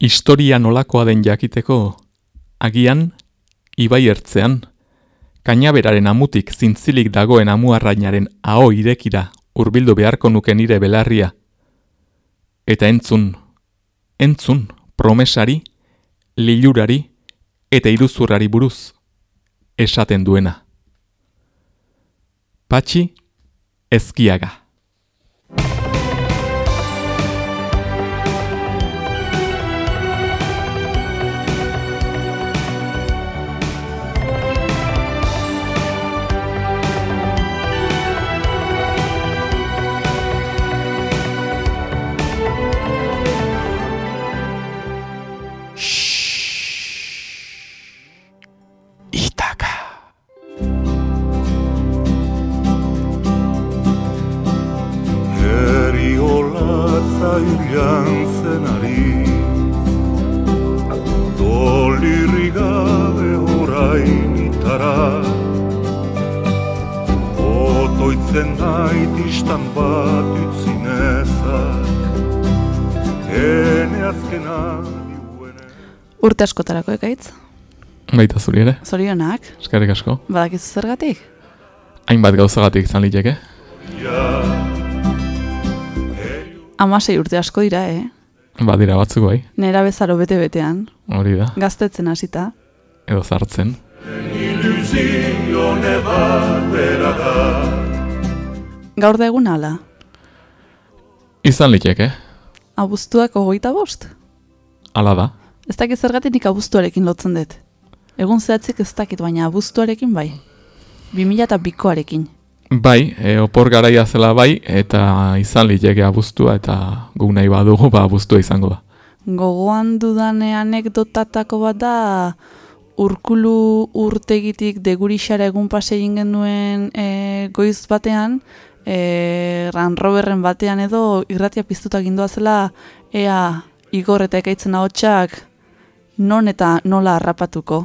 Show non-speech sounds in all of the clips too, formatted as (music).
historia nolakoa den jakiteko, agian, ibai ertzean, kainaberaren amutik zintzilik dagoen amuarrainaren aho irekira hurbildu beharko nuke nire belarria. Eta entzun, entzun, promesari, lilurari eta iruzurrari buruz, esaten duena. Patxi, ezkiaga. Urte askotarako ekaitz? Baita zuri ere. Zorionak. Eskerrik asko. Badakizu zergatik? Hainbat gauzagatik izan liteke. Amasei urte asko dira, eh? Badira batzuk bai. Nera bezaro bete-betean. Hori da. Gaztetzen hasita. Edo zartzen. Gaur da egun ala? Izan liteke. Abuztuak ogoita bost? Ala da. Ez dakit zergatik nik abuztuarekin lotzen dut. Egun zehatzik ez dakit, baina abuztuarekin bai. 2000 eta bikoarekin. Bai, e, opor garaia zela bai, eta izan liteke abuztua, eta gu nahi badugu, ba abuztua izango da. Gogoan dudane anekdotatako bat da, urkulu urtegitik degurixara egun pase egin genuen e, goiz batean, e, ran roberren batean edo irratia piztuta gindoa zela, ea igor eta ekaitzen ahotsak non eta nola harrapatuko.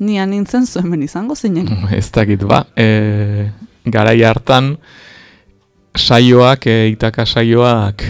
Ni nintzen zuen ben izango zinen. (laughs) Ez dakit ba, e, garai hartan saioak, e, itaka saioak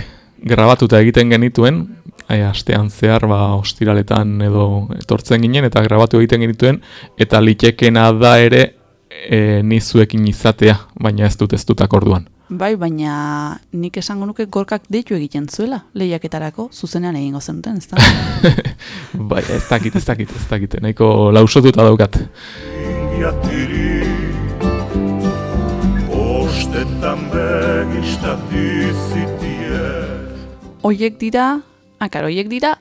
grabatuta egiten genituen, e, astean zehar ba, ostiraletan edo etortzen ginen eta grabatu egiten genituen, eta litekena da ere e, nizuekin izatea, baina ez dut ez dutak orduan. Bai, baina nik esango nuke gorkak deitu egiten zuela, lehiaketarako, zuzenean egingo zenuten, ez da? (laughs) bai, ez dakit, ez dakit, ez dakit, nahiko lausotuta daukat. Oiek dira, akar, oiek dira,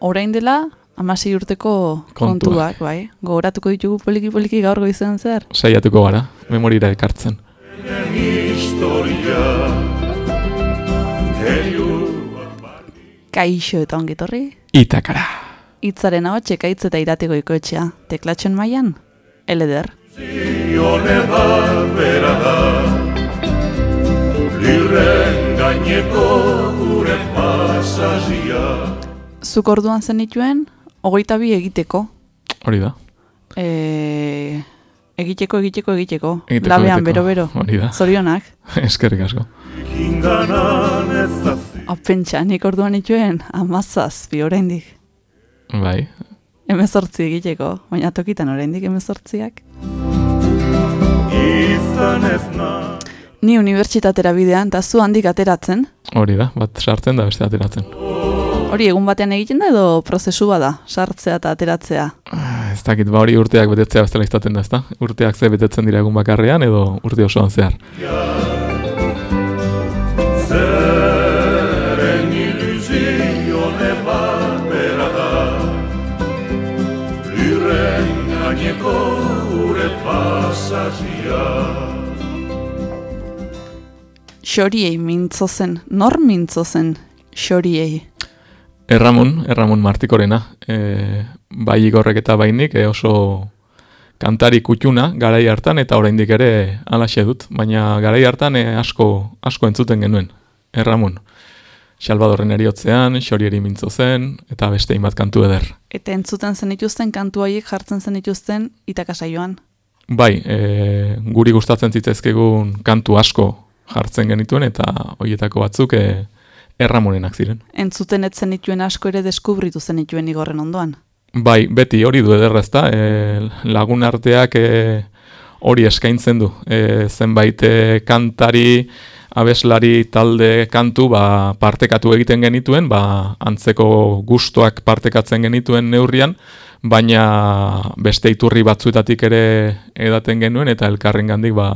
orain dela, amasei urteko kontuak, bai. Gogoratuko ditugu poliki-poliki gaur goizan zer? Saiatuko gara, memorira ekartzen. Kaixo eta ongitorri? Itakara. Itzaren hau txekaitz eta irateko ikoetxea. Teklatxon maian? Eleder. Zione barbera da Lirren gaineko gure pasazia Zuk orduan zenituen, ogoita bi egiteko. Hori da. E, egiteko, egiteko, egiteko. egiteko Labean, bero-bero. Hori da. Zorionak. (laughs) Eskerrik asko. Apentsa, nik orduan ituen, amazaz, bi oraindik. Bai. Hemezortzi egiteko, baina tokitan oraindik hemezortziak. Ni unibertsitatera bidean, eta zu handik ateratzen. Hori da, bat sartzen da beste ateratzen. Hori egun batean egiten da edo prozesu bada, sartzea eta ateratzea? Ah, ez dakit, ba hori urteak betetzea bestela izaten da, ezta? Urteak ze betetzen dira egun bakarrean edo urte osoan zehar. Zeren Xoriei mintzo zen, nor mintzo zen xoriei? Erramon, Erramon Martikorena, e, bai igorrek eta bainik e, oso kantari kutxuna garai hartan eta oraindik ere alaxe dut, baina garai hartan e, asko asko entzuten genuen. Erramon. Salvadorren eriotzean, xorieri mintzo zen, eta beste inbat kantu eder. Eta entzuten zen ituzten kantu horiek jartzen zen ituzten itakasaioan? Bai, e, guri gustatzen zitzaizkegun kantu asko jartzen genituen, eta horietako batzuk e, erramonenak ziren. Entzuten etzen dituen asko ere deskubritu zen dituen igorren ondoan. Bai, beti hori du ederra ezta, e, lagun arteak e, hori eskaintzen du. E, zenbait e, kantari, abeslari talde kantu ba, partekatu egiten genituen, ba, antzeko gustoak partekatzen genituen neurrian, baina beste iturri batzuetatik ere edaten genuen eta elkarren gandik ba,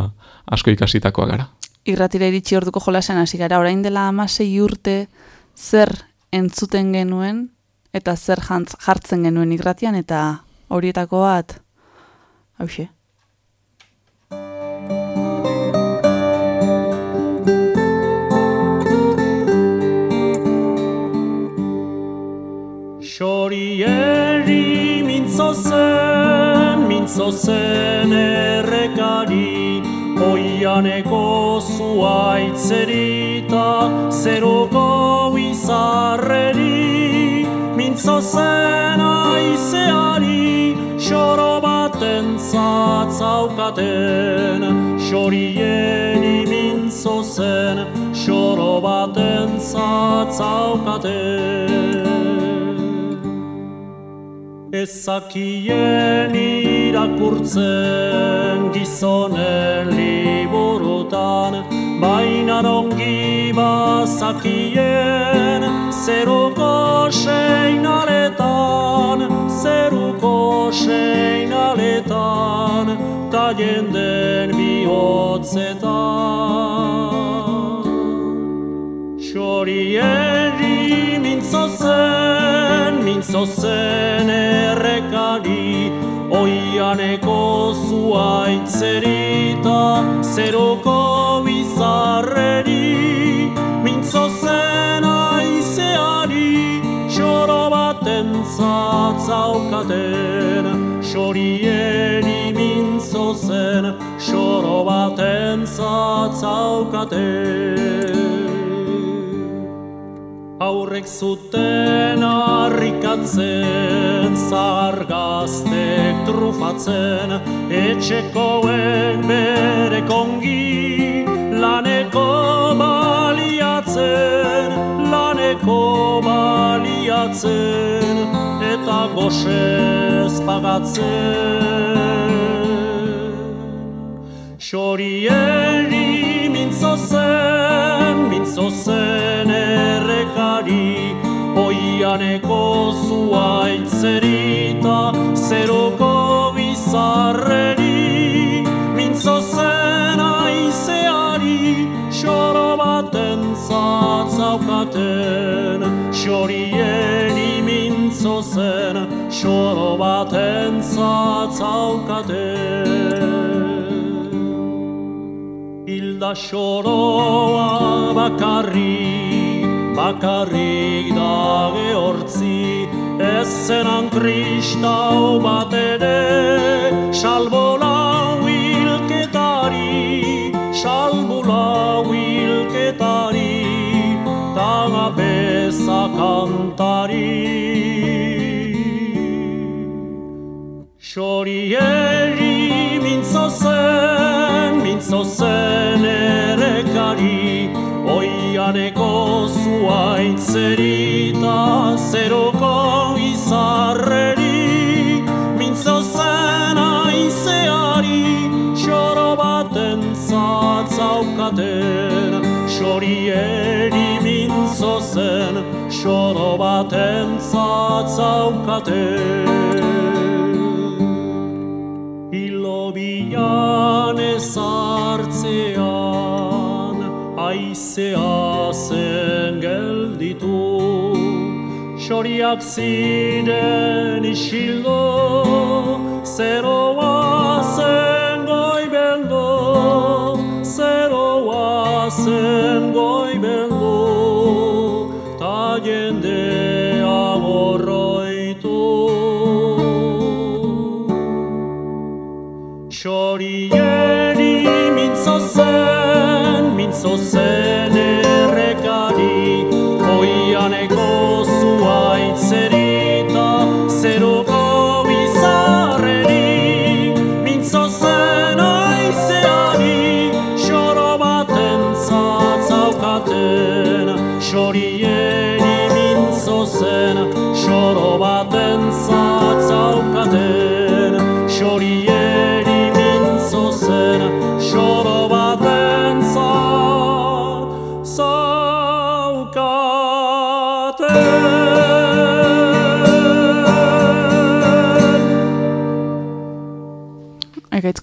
asko ikasitakoa gara. Irratira iritsi orduko jolasen hasi gara, orain dela amasei urte zer entzuten genuen eta zer jartzen genuen irratian eta horietako bat, hause. Xorieri mintzo zen, mintzo zen errekari, oianeko zuaitzerita, zeruko izarreri, mintzo zen aizeari, xoro baten zatzaukaten, xorieri mintzo zen, xoro baten zatzaukaten. Ezakien irakurtzen gizonen liburutan Baina dongi bazakien zeruko seinaletan Zeruko seinaletan ta jenden bihotzetan. Xorieri mintzo zen, mintzo zen errekari, oianeko zuaitzerita, zeruko bizarreri, mintzo zen aizeari, xoro baten zatzaukaten, xorieri mintzo zen, xoro baten zatzaukaten aurrek zuten harrikatzen, zargaztek trufatzen, etxekoen bere kongi, laneko baliatzen, laneko baliatzen, eta goxez pagatzen. Xorieri zen, mintzo zen errekari, oianeko zuaitzerita, zeruko bizarreri, mintzo zen aizeari, xoro baten zatzaukaten, xorieri mintzo zen, xoro baten zatzaukaten. Hilda xoroa bakarrik, bakarrik da gehortzi, ez zenan kristau bat ere, salbo lau hilketari, salbo lau hilketari, taga beza kantari. Xorieri mintzo zen, mintzo zen erekari, oianeko zuaitzerita, zeruko izarreri, mintzo zen aizeari, xoro baten zatzaukaten, xorieri mintzo zen, xoro baten zatzaukaten. Aizea zen gelditu Xoriak ziren isildo zeroa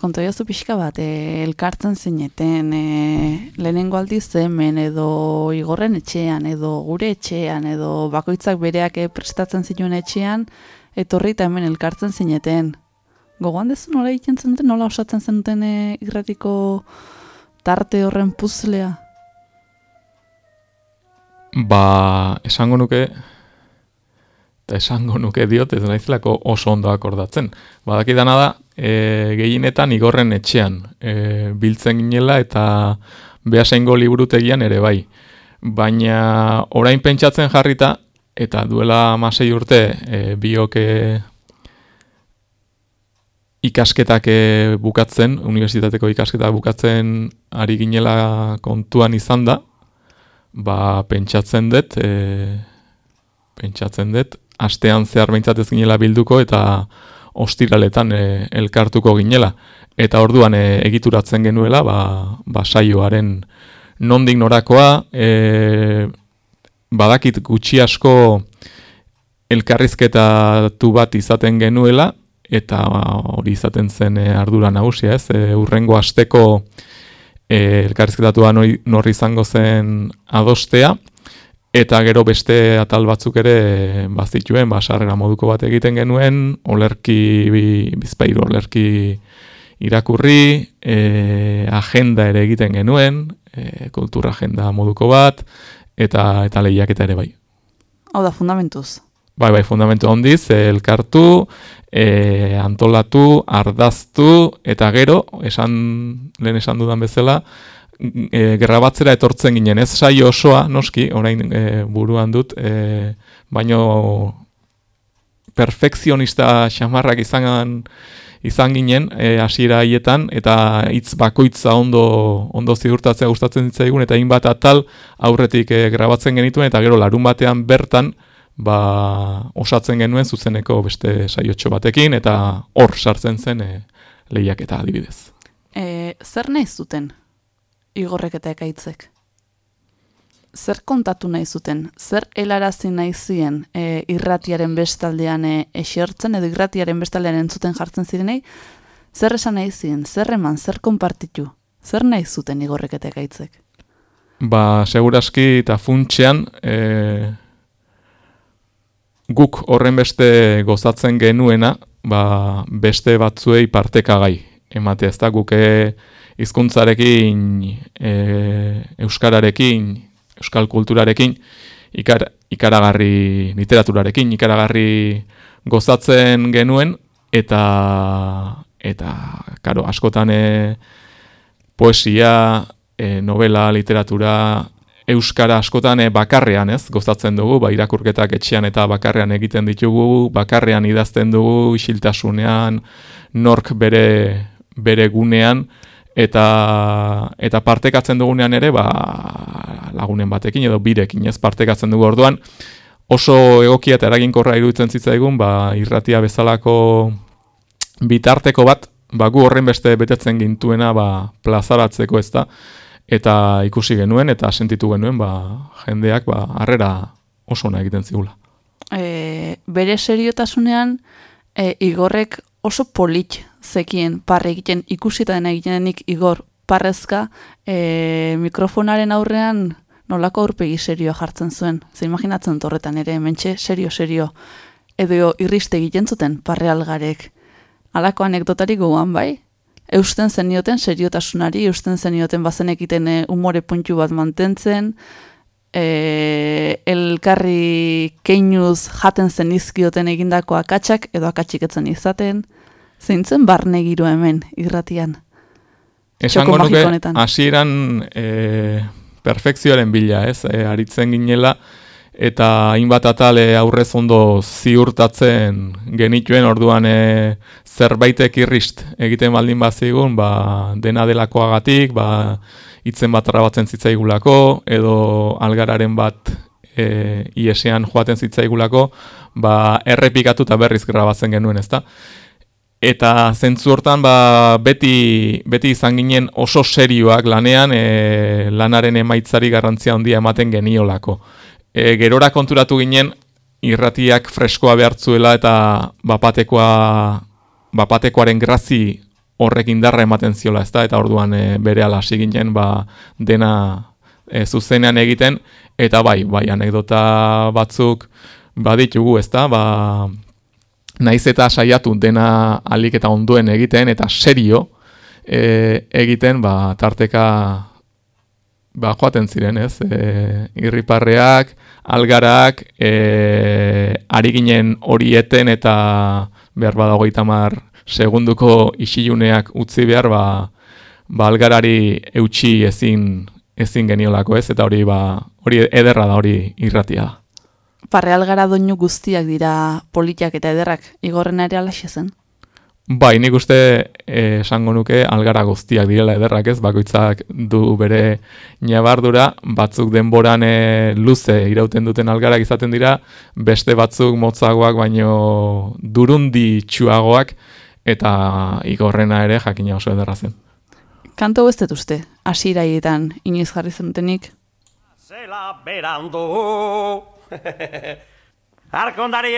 konto jazu pixka bat, e, elkartzen zineten, e, lehenengo aldiz hemen edo igorren etxean, edo gure etxean, edo bakoitzak bereak e, prestatzen zinuen etxean, etorri eta hemen elkartzen zineten. Gogoan dezu nola egiten zenuten, nola osatzen zenuten e, irratiko tarte horren puzlea? Ba, esango nuke, esango nuke diot, ez naizlako oso ondo akordatzen. Badakidana da, e, gehienetan igorren etxean e, biltzen ginela eta behasengo liburutegian ere bai. Baina orain pentsatzen jarrita, eta duela masei urte e, bioke ikasketak e, bukatzen, unibertsitateko ikasketak bukatzen ari ginela kontuan izan da, ba, pentsatzen dut, e, pentsatzen dut, astean zehar behintzatez ginela bilduko eta ostiraletan e, elkartuko ginela. Eta orduan e, egituratzen genuela, ba, ba saioaren nondik norakoa, e, badakit gutxi asko elkarrizketatu bat izaten genuela, eta ba, hori izaten zen e, ardura nagusia, ez? E, urrengo asteko e, elkarrizketatua norri izango zen adostea, Eta gero beste atal batzuk ere bazituen, basarrera moduko bat egiten genuen, olerki, bizpairu olerki irakurri, e, agenda ere egiten genuen, e, kultura agenda moduko bat, eta eta lehiak eta ere bai. Hau da, fundamentuz. Bai, bai, fundamentu ondiz, elkartu, e, antolatu, ardaztu, eta gero, esan, lehen esan dudan bezala, e, grabatzera etortzen ginen, ez saio osoa, noski, orain e, buruan dut, e, baino perfekzionista xamarrak izan, izan ginen e, hasiera haietan eta hitz bakoitza ondo ondo ziurtatzea gustatzen zitzaigun eta hainbat atal aurretik e, grabatzen genituen eta gero larun batean bertan ba, osatzen genuen zuzeneko beste saiotxo batekin eta hor sartzen zen e, lehiak eta adibidez. E, zer nahi zuten igorrek eta ekaitzek? Zer kontatu nahi zuten? Zer helarazi nahi zien e, irratiaren bestaldean e, esertzen edo irratiaren bestaldean entzuten jartzen zirenei? Zer esan nahi zien? Zer eman? Zer konpartitu? Zer nahi zuten igorrek eta ekaitzek? Ba, seguraski eta funtxean e, guk horren beste gozatzen genuena ba, beste batzuei partekagai ematea ez da guke hizkuntzarekin, e, euskararekin, euskal kulturarekin, ikar, ikaragarri literaturarekin, ikaragarri gozatzen genuen, eta, eta karo, askotan e, poesia, e, novela, literatura, euskara askotan e, bakarrean, ez, gozatzen dugu, ba, irakurketak etxean eta bakarrean egiten ditugu, bakarrean idazten dugu, isiltasunean, nork bere, bere gunean, eta eta partekatzen dugunean ere ba, lagunen batekin edo birekin ez? Partekatzen dugu orduan. Oso egokia eta eraginkorra iruditzen zitzaigun ba, irratia bezalako bitarteko bat ba, gu horren beste betetzen gintuena ba, plazaratzeko ez da eta ikusi genuen eta sentitu genuen ba, jendeak ba, arrera oso ona egiten zigula. E, bere seriotasunean e, igorrek oso polit zekien parre egiten ikusi eta dena egitenik igor parrezka e, mikrofonaren aurrean nolako aurpegi serioa jartzen zuen. Ze imaginatzen torretan ere, mentxe serio-serio edo irriste egiten zuten parre algarek. Alako anekdotari gogoan bai? Eusten zenioten seriotasunari, eusten zenioten bazen egiten e, umore puntu bat mantentzen, e, elkarri keinuz jaten zen izkioten egindako akatsak edo akatsiketzen izaten, Zeintzen barne giro hemen irratian? Esango nuke, hasieran e, perfekzioaren bila, ez? E, aritzen ginela, eta hainbat atale aurrez ondo ziurtatzen genituen orduan e, zerbaitek irrist egiten baldin bazigun, ba, dena delakoagatik, ba, itzen bat rabatzen zitzaigulako, edo algararen bat e, iesean joaten zitzaigulako, ba, errepikatu eta berriz grabatzen genuen, ezta? Eta zentzu hortan ba, beti, beti izan ginen oso serioak lanean e, lanaren emaitzari garrantzia handia ematen geniolako. E, gerora konturatu ginen irratiak freskoa behartzuela eta bapatekoa, bapatekoaren grazi horrek indarra ematen ziola, ezta? Eta orduan e, bere hasi ginen ba dena e, zuzenean egiten eta bai, bai anekdota batzuk baditugu, ezta? Ba naiz eta saiatu dena alik eta onduen egiten eta serio e, egiten, ba tarteka ba joaten ziren, ez? E, irriparreak, algarak, e, ari ginen horieten eta behar badago itamar segunduko isiluneak utzi behar, ba, ba algarari eutxi ezin, ezin geniolako ez, eta hori ba, hori ederra da hori irratia da. Parre algara doinu guztiak dira politiak eta ederrak, igorren ere alaxe zen? Bai, nik uste eh, esango nuke algara guztiak direla ederrak ez, bakoitzak du bere nabardura, batzuk denboran e, luze irauten duten algarak izaten dira, beste batzuk motzagoak baino durundi txuagoak, eta igorrena ere jakina oso ederra zen. Kanto ez dut uste, asiraietan inoiz jarri zentenik? Zela berandu (laughs) Arkondari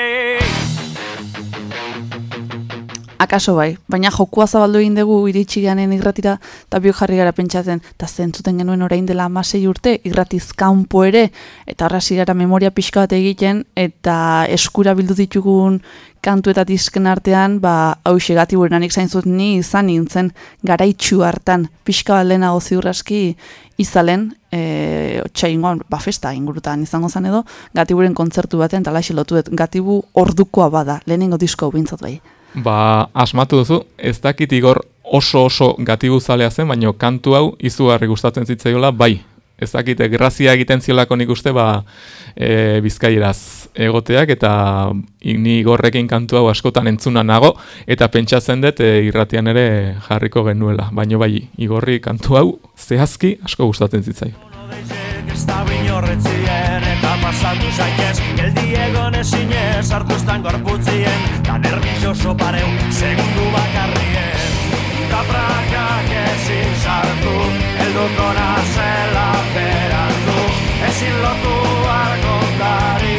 Akaso bai, baina jokua zabaldu egin dugu iritsi ganen irratira, eta bio jarri gara pentsatzen, eta zentzuten genuen orain dela amasei urte, irratiz kanpo ere, eta horra gara memoria pixka bat egiten, eta eskura bildu ditugun kantu eta disken artean, ba, hau segati burenanik zain zut ni izan nintzen garaitxu hartan, pixka bat lehenago ziurraski izalen, e, txaingoan, ba, festa ingurutan izango zen edo, gatiburen kontzertu baten, eta laixi lotuet, gatibu ordukoa bada, lehenengo disko bintzat bai. Ba, asmatu duzu, ez dakit igor oso oso gatibu zalea zen, baina kantu hau izugarri gustatzen zitzaiola, bai. Ez dakit, grazia egiten ziolako nik uste, ba, e, bizkaieraz egoteak, eta ni igorrekin kantu hau askotan entzuna nago, eta pentsatzen dut e, irratian ere jarriko genuela. Baina bai, igorri kantu hau zehazki asko gustatzen zitzaio. eta pasatu zaitez Geldi egon ezinez hartu estan gorputzien Da nervioso pareu segundu bakarrien Da prakak ezin sartu Elduko nazela berandu. Ezin lotu argondarie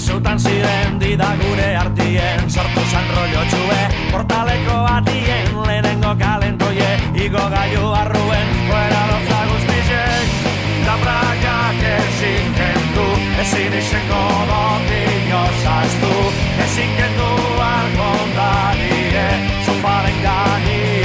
zutan ziren Dida gure artien, sortu zan rollo txue Portaleko atien, lehenengo kalentoie Igo gaiu arruen, fuera lotza guztizek Da prakak ezin kendu, ezin izenko dotik osaztu Ezin kendu arkondarie, sofaren ganien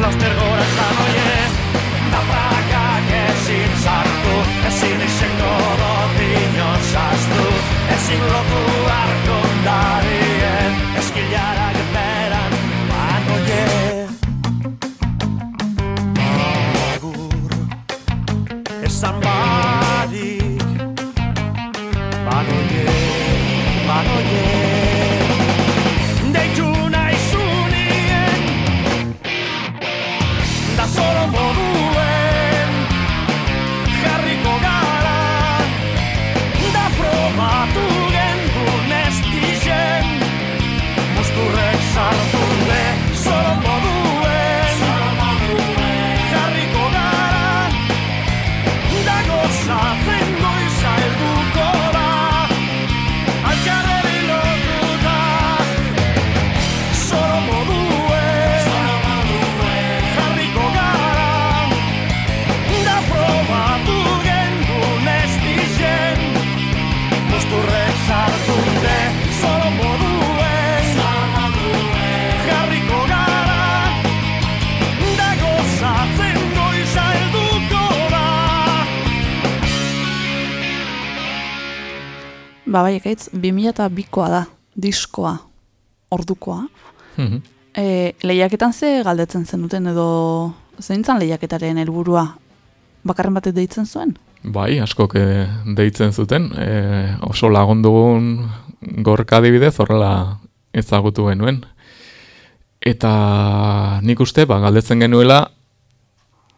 laster gora zanoie Tapakak ezin sartu, ezin izeko dotinio sastu. Ezin lotu harko darien, eskilarak beran banoie Agur, esan badik Banoie, banoie Ba, bai, ekaitz, 2002koa da, diskoa, ordukoa. Mhm. E, lehiaketan ze galdetzen zenuten edo zeintzan lehiaketaren helburua bakarren batek deitzen zuen? Bai, askok eh, deitzen zuten, e, oso lagundugun gorka adibidez horrela ezagutu genuen. Eta nik uste, ba, galdetzen genuela,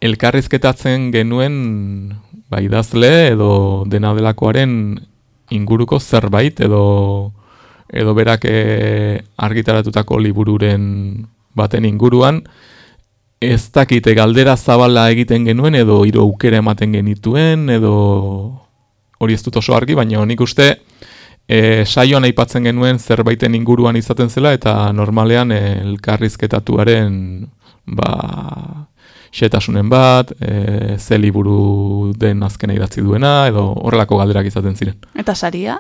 elkarrizketatzen genuen ba, idazle edo dena delakoaren inguruko zerbait edo edo berak e, argitaratutako libururen baten inguruan ez dakite galdera zabala egiten genuen edo hiru aukera ematen genituen edo hori ez dut oso argi baina nik uste e, saioan aipatzen genuen zerbaiten inguruan izaten zela eta normalean elkarrizketatuaren ba xetasunen bat, e, ze liburu den azkena idatzi duena, edo horrelako galderak izaten ziren. Eta saria?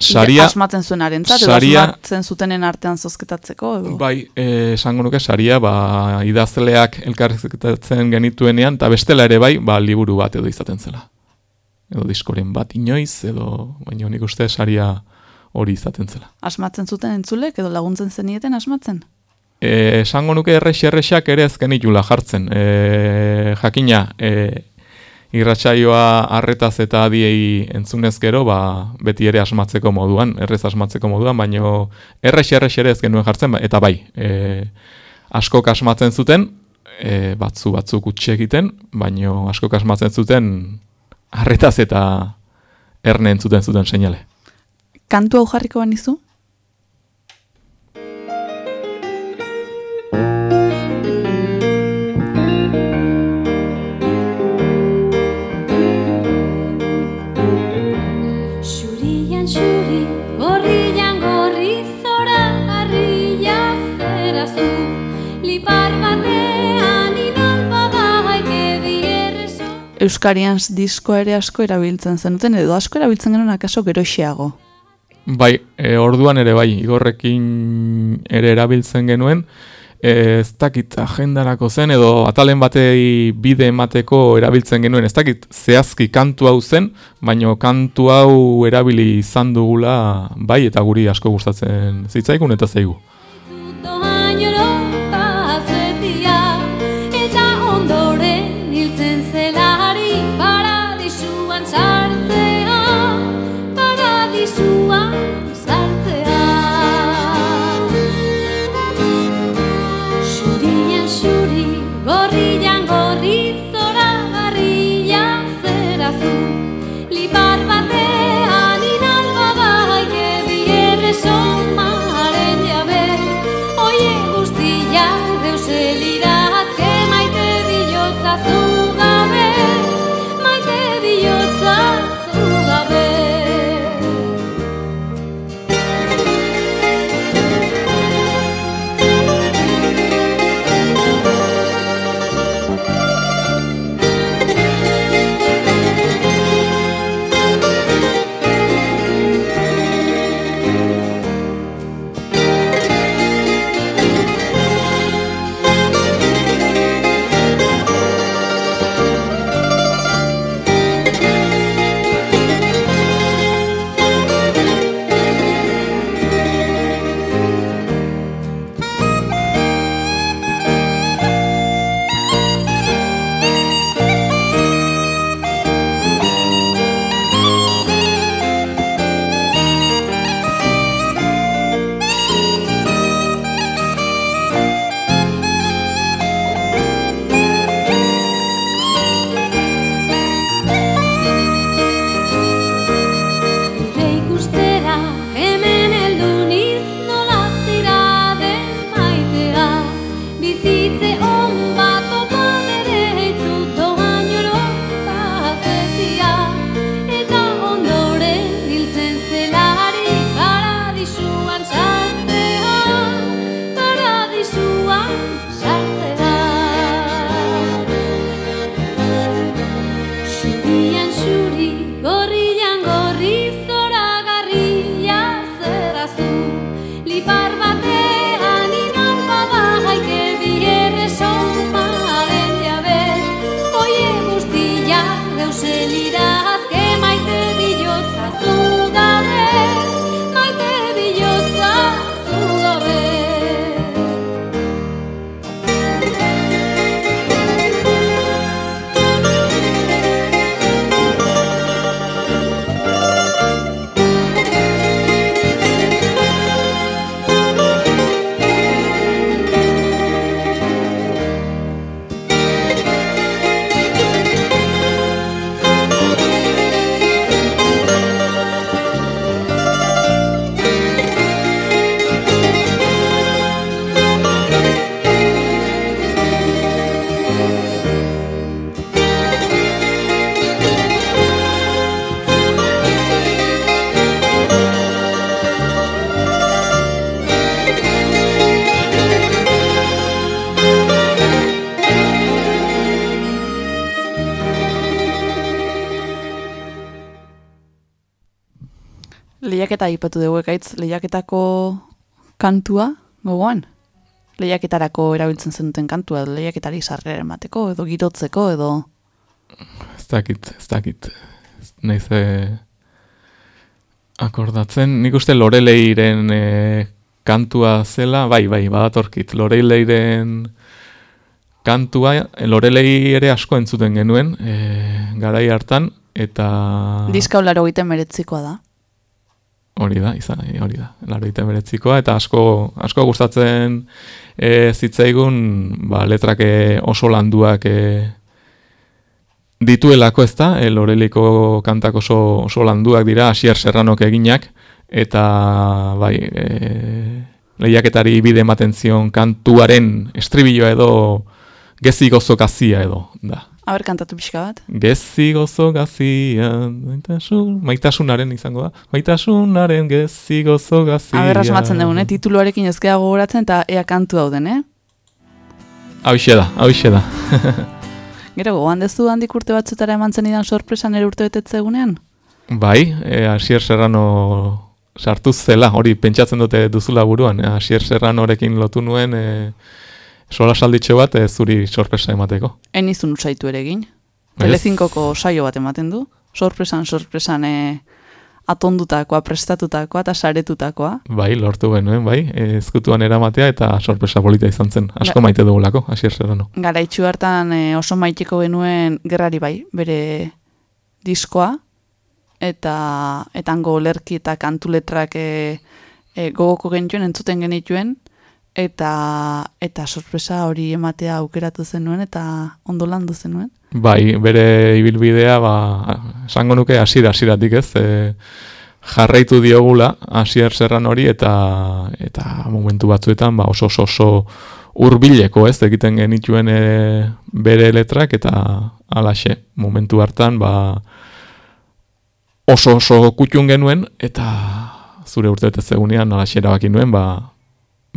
Saria, asmatzen zuen arentzat, edo saria- asmatzen zutenen artean zozketatzeko, edo? bai, e, esango nuke saria, ba, idazleak elkarrizketatzen genituenean, eta bestela ere bai, ba, liburu bat edo izaten zela. Edo diskoren bat inoiz, edo, baina nik uste saria hori izaten zela. Asmatzen zuten entzulek, edo laguntzen zenieten asmatzen? E, esango nuke errex errexak ere ez genitula jartzen. E, jakina, e, irratsaioa harretaz eta adiei entzunez gero, ba, beti ere asmatzeko moduan, errez asmatzeko moduan, baino errex errex ere ez genuen jartzen, ba- eta bai, e, askok asmatzen zuten, e, batzu batzuk utxe egiten, baino askok asmatzen zuten harretaz eta erne entzuten zuten seinale. Kantu hau jarriko banizu? Euskarian diskoa ere asko erabiltzen zenuten, edo asko erabiltzen genuen akaso geroxeago. Bai, e, orduan ere bai, igorrekin ere erabiltzen genuen, e, ez dakit agendarako zen, edo atalen batei bide emateko erabiltzen genuen, ez dakit zehazki kantu hau zen, baino kantu hau erabili izan dugula, bai, eta guri asko gustatzen zitzaigun eta zaigu. Eta aipatu dugu ekaitz lehiaketako kantua, gogoan? Lehiaketarako erabiltzen zen duten kantua, lehiaketari sarrera emateko, edo girotzeko, edo... Ez dakit, ez dakit. Naiz eh, akordatzen, nik uste Loreleiren eh, kantua zela, bai, bai, badatorkit, Loreleiren kantua, eh, Lorelei ere asko entzuten genuen, eh, garai hartan, eta... Diska laro egiten meretzikoa da. Hori da, izan, eh, hori da, laro egiten beretzikoa, eta asko, asko gustatzen e, zitzaigun, ba, letrak eh, oso landuak e, dituelako ez da, e, Loreliko kantak oso, oso landuak dira, Asier Serranok eginak, eta bai, e, lehiaketari bide ematen zion kantuaren estribilloa edo gezi gozo gazia edo, da. Aber kantatu pixka bat. Gezi gozo gazia, maitasun, maitasunaren izango da, maitasunaren gezi gozo gazia. Aber asmatzen dugun, eh? tituluarekin ezkea gogoratzen eta ea kantu dauden, eh? Hauxe da, hauxe da. (laughs) Gero, gogoan dezu handik urte batzutara eman zenidan sorpresa nere urte betetze egunean? Bai, e, Asier Serrano sartu zela, hori pentsatzen dute duzula buruan, Asier Serranorekin lotu nuen e, sola salditxo bat e, zuri sorpresa emateko. En izun usaitu ere egin. Ez. Telezinkoko saio bat ematen du. Sorpresan, sorpresan e, atondutakoa, prestatutakoa eta saretutakoa. Bai, lortu genuen, bai, e, ezkutuan eramatea eta sorpresa polita izan zen. Asko Ga- maite dugulako, Asier Serrano. Garaitxu hartan e, oso maiteko genuen gerrari bai, bere diskoa, eta etango lerki eta kantuletrak e, e, gogoko genituen, entzuten genituen, eta eta sorpresa hori ematea aukeratu zenuen eta ondo landu zenuen. Bai, bere ibilbidea, ba, esango nuke hasiera hasieratik ez, e, jarraitu diogula Asier Serran hori eta eta momentu batzuetan ba, oso oso, oso hurbileko ez egiten genituen e, bere letrak eta alaxe momentu hartan ba, oso oso kutxun genuen eta zure urte zegunean alaxe erabaki nuen ba,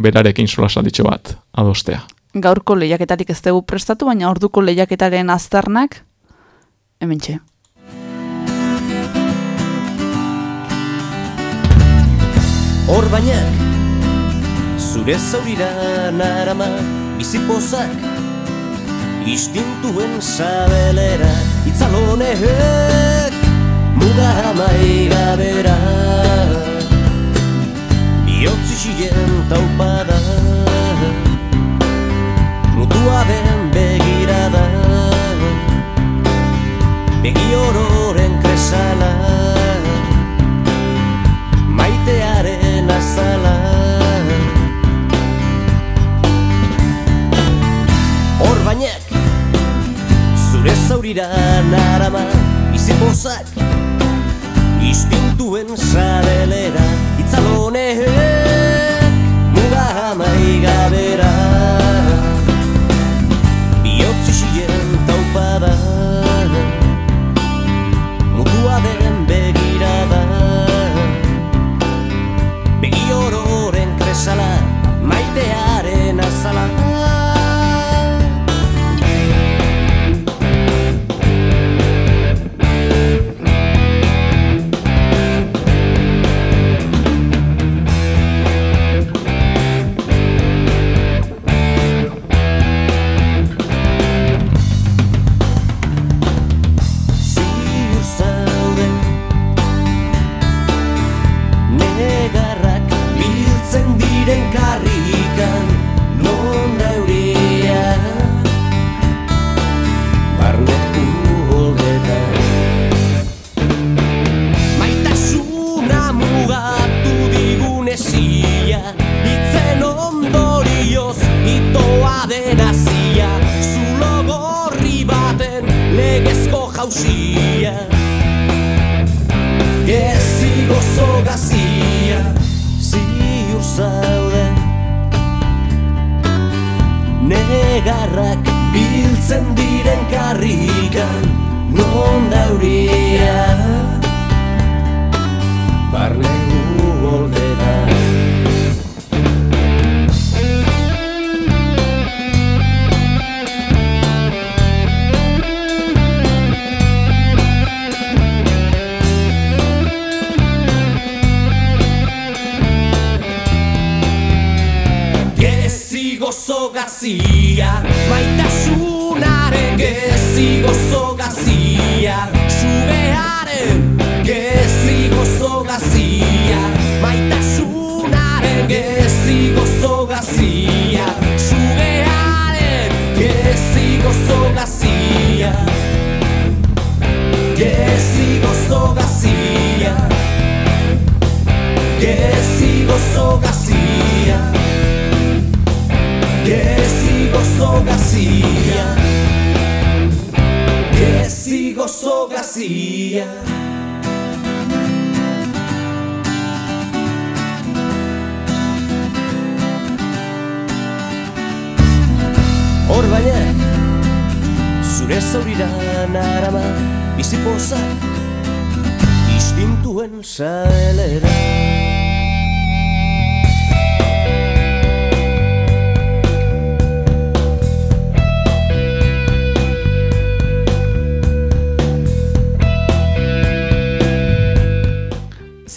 berarekin sola salditxo bat adostea. Gaurko lehiaketarik ez dugu prestatu, baina orduko lehiaketaren aztarnak, hementxe. Hor bainak, zure zaurira narama bizipozak Istintuen sabelera itzalonek muga amaiga bera Biotzi xien taupada mutua den begirada Begi ororen kresala. Maitearen azala. Hor bainak, zure zaurira narama bizipozak Istintuen sabelera itzalonek muga amaiga bera Biotzi xien taupada mutua den begirada. Begi ororen kresala,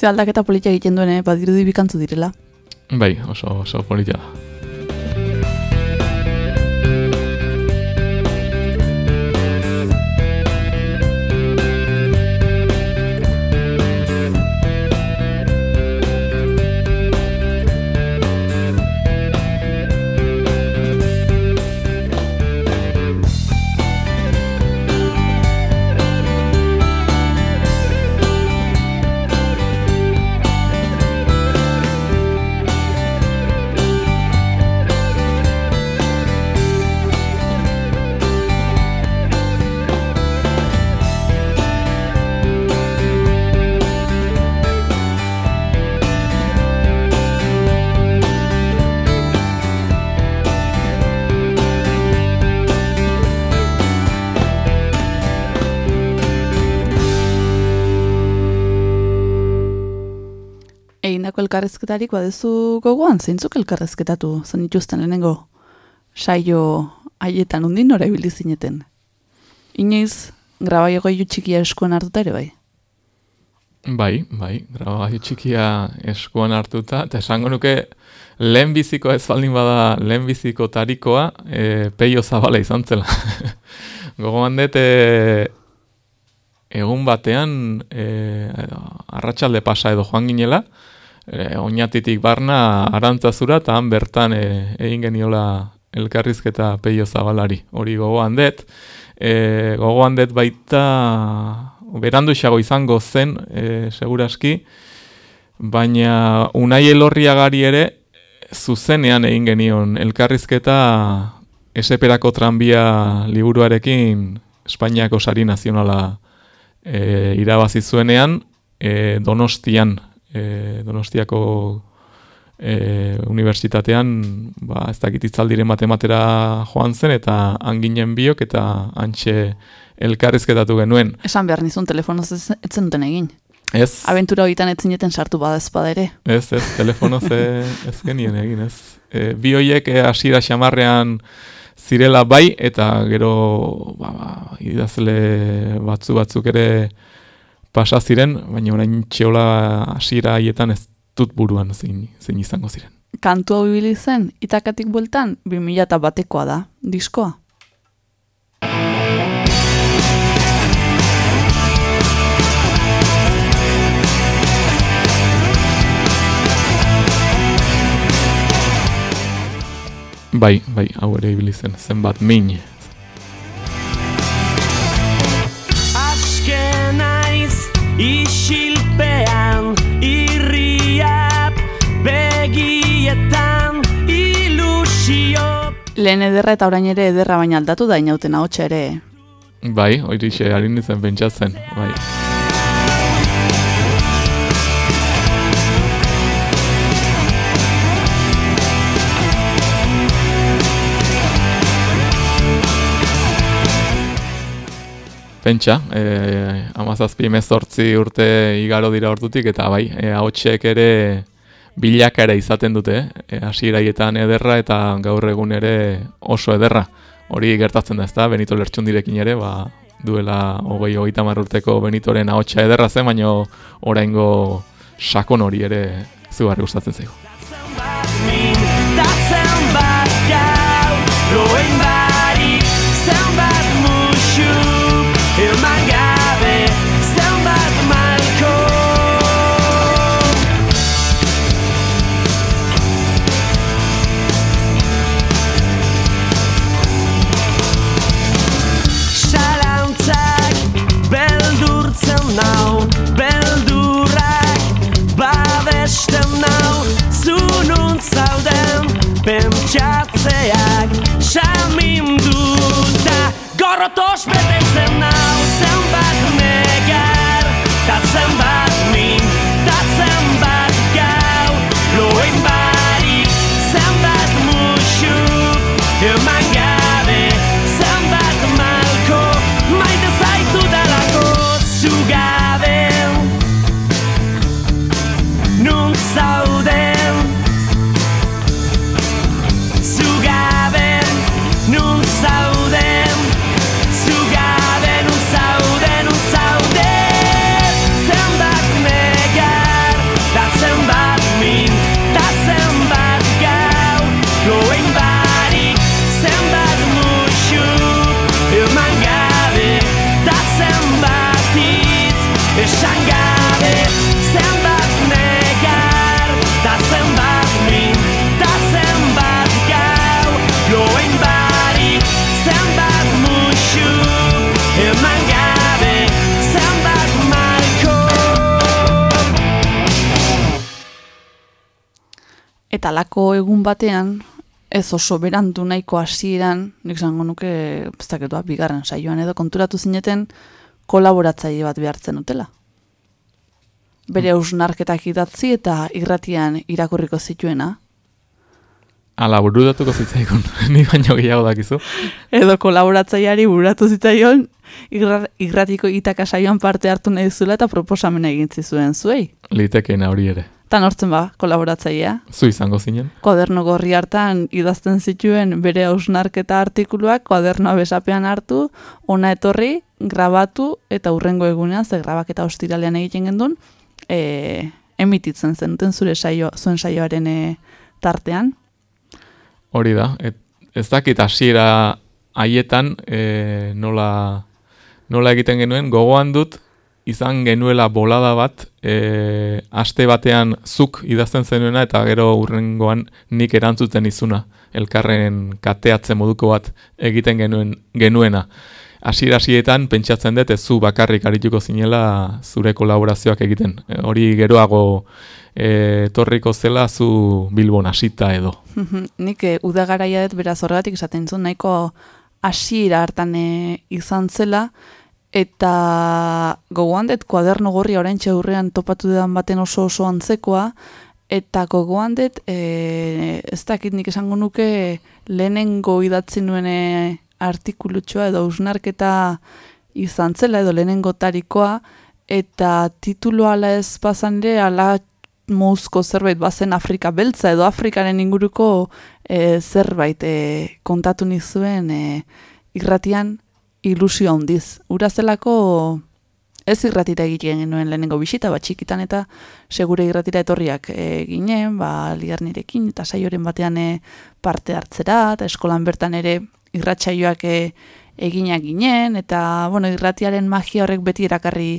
Aldaketa politia egiten duen, eh? badirudi bikantzu direla. Bai, oso, oso polita da. Elkarrezketarik badezu gogoan, zeintzuk elkarrezketatu zen ituzten lehenengo saio haietan undin nora ibili zineten. Inoiz, grabaio goiu txikia eskuan hartuta ere bai. Bai, bai, grabagailu txikia eskuan hartuta, eta esango nuke lehen biziko ez baldin bada lehen biziko tarikoa e, peio zabala izan zela. (laughs) Gogoan dut, e, egun batean e, arratsalde pasa edo joan ginela, e, oinatitik barna arantzazura, eta han bertan e, egin geniola elkarrizketa peio zabalari. Hori gogoan dut, e, gogoan dut baita berandu xago izango zen, e, seguraski, baina unai elorriagari ere zuzenean egin genion elkarrizketa eseperako tranbia liburuarekin Espainiako sari nazionala e, irabazi zuenean e, Donostian, e, Donostiako e, unibertsitatean ba, ez dakit itzaldiren matematera joan zen eta anginen biok eta antxe elkarrizketatu genuen. Esan behar nizun telefonoz ez, ez zenuten egin. Ez, Abentura horietan ez zineten sartu bada ezpada ere. ez, ez, telefonoz e, ez genien egin, ez. E, bi hoiek e, hasiera xamarrean zirela bai, eta gero ba, ba, idazle batzu batzuk ere pasa ziren, baina orain txeola hasiera haietan ez dut buruan zein, zein izango ziren. Kantu hau ibili zen, itakatik bueltan, 2000 eta batekoa da, diskoa. Bai, bai, hau ere ibili zen, zenbat min. Isilpean irriak begietan ilusio Lehen ederra eta orain ere ederra baina aldatu da inauten ahotsa ere. Bai, hori xe, ari nintzen pentsatzen, bai. Pentsa, e, amazazpi mezortzi urte igaro dira ordutik, eta bai, e, ahotsek ere bilakara izaten dute, e, hasieraietan ederra eta gaur egun ere oso ederra. Hori gertatzen da, ezta? Benito Lertxundirekin ere, ba, duela hogei hogeita hamar urteko Benitoren ahotsa ederra zen, baina oraingo sakon hori ere zugarri gustatzen zaigu. Pentsatzeak Saminduta gorrotos betetzen nau Zenbat negar, ta zenbat Eta lako egun batean, ez oso berandu nahiko hasieran, nik zango nuke, ez dakitua, bigarren saioan edo konturatu zineten, kolaboratzaile bat behartzen dutela. Bere hausnarketak idatzi eta irratian irakurriko zituena. Ala, burudatuko zitzaikun, (laughs) ni baino gehiago dakizu. Edo kolaboratzaileari buratu zitzaion, irra- irratiko itaka saioan parte hartu nahi zula eta proposamena egin zizuen zuei. Litekeena hori ere. Tan hortzen ba, kolaboratzailea. Zu izango zinen. Kuaderno gorri hartan idazten zituen bere hausnarketa artikuluak kuadernoa besapean hartu, ona etorri, grabatu eta urrengo egunean, ze grabaketa ostiralean egiten gendun, e, emititzen zenuten zure saio, zuen saioaren e, tartean. Hori da. Et, ez dakit hasiera haietan e, nola, nola egiten genuen, gogoan dut izan genuela bolada bat, e, aste batean zuk idazten zenuena eta gero urrengoan nik erantzuten izuna, elkarren kateatze moduko bat egiten genuen genuena. Hasiera hasietan pentsatzen dut ez zu bakarrik arituko zinela zure kolaborazioak egiten. E, hori geroago e, torriko zela zu Bilbon hasita edo. Nik e, udagaraia dut beraz horregatik esaten zuen nahiko hasiera hartan e, izan zela, eta gogoan dut kuaderno gorri orain aurrean topatu dudan baten oso oso antzekoa, eta gogoan dut, e, ez dakit nik esango nuke lehenengo idatzi nuen e, artikulutxoa edo usnarketa izan zela edo lehenengo tarikoa, eta titulo ala ez bazan ere, ala mozko zerbait bazen Afrika beltza edo Afrikaren inguruko e, zerbait e, kontatu nizuen e, irratian ilusio handiz. Ura zelako ez irratira egiten genuen lehenengo bisita, bat txikitan eta segure irratira etorriak e, ginen, ba, liarnirekin eta saioren batean e, parte hartzera, eta eskolan bertan ere irratsaioak e, eginak ginen, eta bueno, irratiaren magia horrek beti erakarri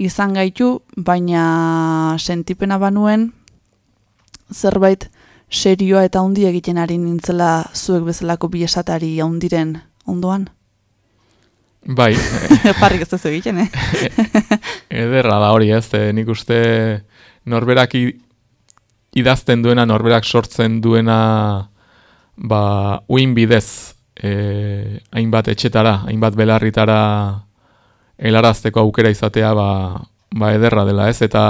izan gaitu, baina sentipena banuen zerbait serioa eta handi egiten ari nintzela zuek bezalako bi esatari handiren ondoan. Bai, (laughs) Parrik ez duzu egiten, eh? (laughs) ederra da hori ez, e, nik uste norberak idazten duena, norberak sortzen duena ba, uin bidez e, hainbat etxetara, hainbat belarritara helarazteko aukera izatea ba, ba ederra dela ez, eta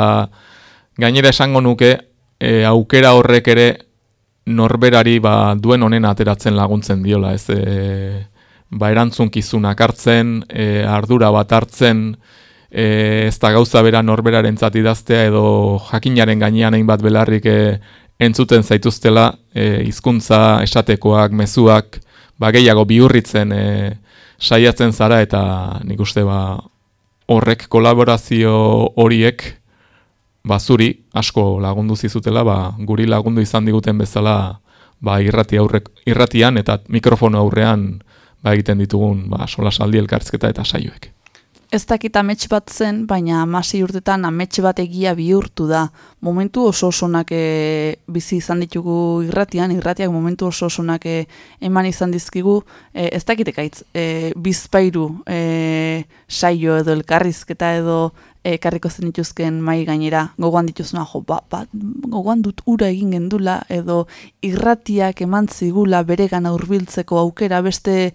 gainera esango nuke e, aukera horrek ere norberari ba, duen honen ateratzen laguntzen diola ez, e, ba, erantzunkizunak hartzen, e, ardura bat hartzen, e, ez da gauza bera norberaren idaztea edo jakinaren gainean hainbat belarrik e, entzuten zaituztela e, hizkuntza esatekoak, mezuak, ba, gehiago bihurritzen e, saiatzen zara eta nik uste ba, horrek kolaborazio horiek ba, zuri asko lagundu zizutela, ba, guri lagundu izan diguten bezala ba, irrati aurrek, irratian eta mikrofono aurrean ba, egiten ditugun ba, solasaldi elkartzketa eta saioek. Ez dakit amets bat zen, baina amasi urtetan amets bat egia bihurtu da. Momentu oso osonak e, bizi izan ditugu irratian, irratiak momentu oso osonak e, eman izan dizkigu, e, ez dakitekaitz, e, bizpairu e, saio edo elkarrizketa edo ekarriko zenituzken mai gainera, gogoan dituzuna, jo, ba, ba, gogoan dut ura egin gendula, edo irratiak eman zigula beregan hurbiltzeko aukera beste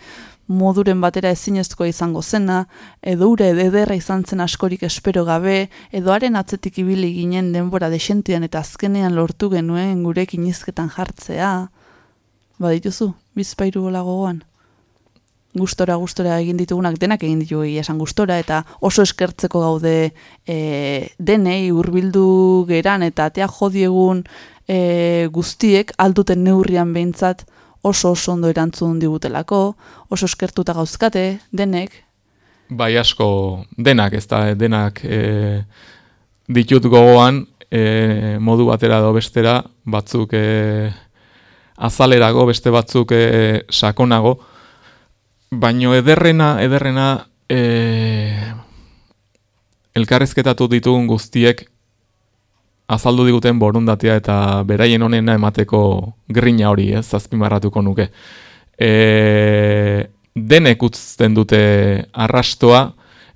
moduren batera ezinezkoa izango zena, edo ura ederra izan zen askorik espero gabe, edo haren atzetik ibili ginen denbora desentian eta azkenean lortu genuen gurekin izketan jartzea. Badituzu, bizpairu gola gogoan gustora gustora egin ditugunak denak egin ditu egia esan gustora eta oso eskertzeko gaude e, denei hurbildu geran eta atea jodiegun e, guztiek alduten neurrian behintzat oso oso ondo erantzun digutelako, oso eskertuta gauzkate denek. Bai asko denak, ez da denak e, ditut gogoan e, modu batera do bestera batzuk e, azalerago, beste batzuk e, sakonago, Baino ederrena, ederrena eh, e, elkarrezketatu ditugun guztiek azaldu diguten borundatea eta beraien honena emateko grina hori, eh, ez, azpimarratuko nuke. E, denek utzten dute arrastoa,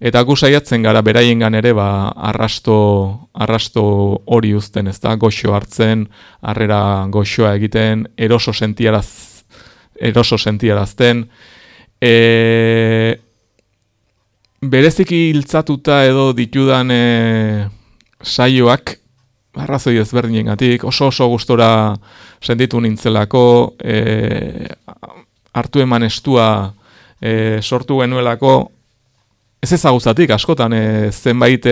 eta gu saiatzen gara beraiengan ere ba, arrasto, arrasto hori uzten, ez da, goxo hartzen, harrera goxoa egiten, eroso sentiaraz, eroso sentiarazten, E, bereziki iltzatuta edo ditudan e, saioak, arrazoi ezberdinengatik oso oso gustora sentitu nintzelako, e, hartu eman estua e, sortu genuelako, ez ezaguzatik askotan, e, zenbait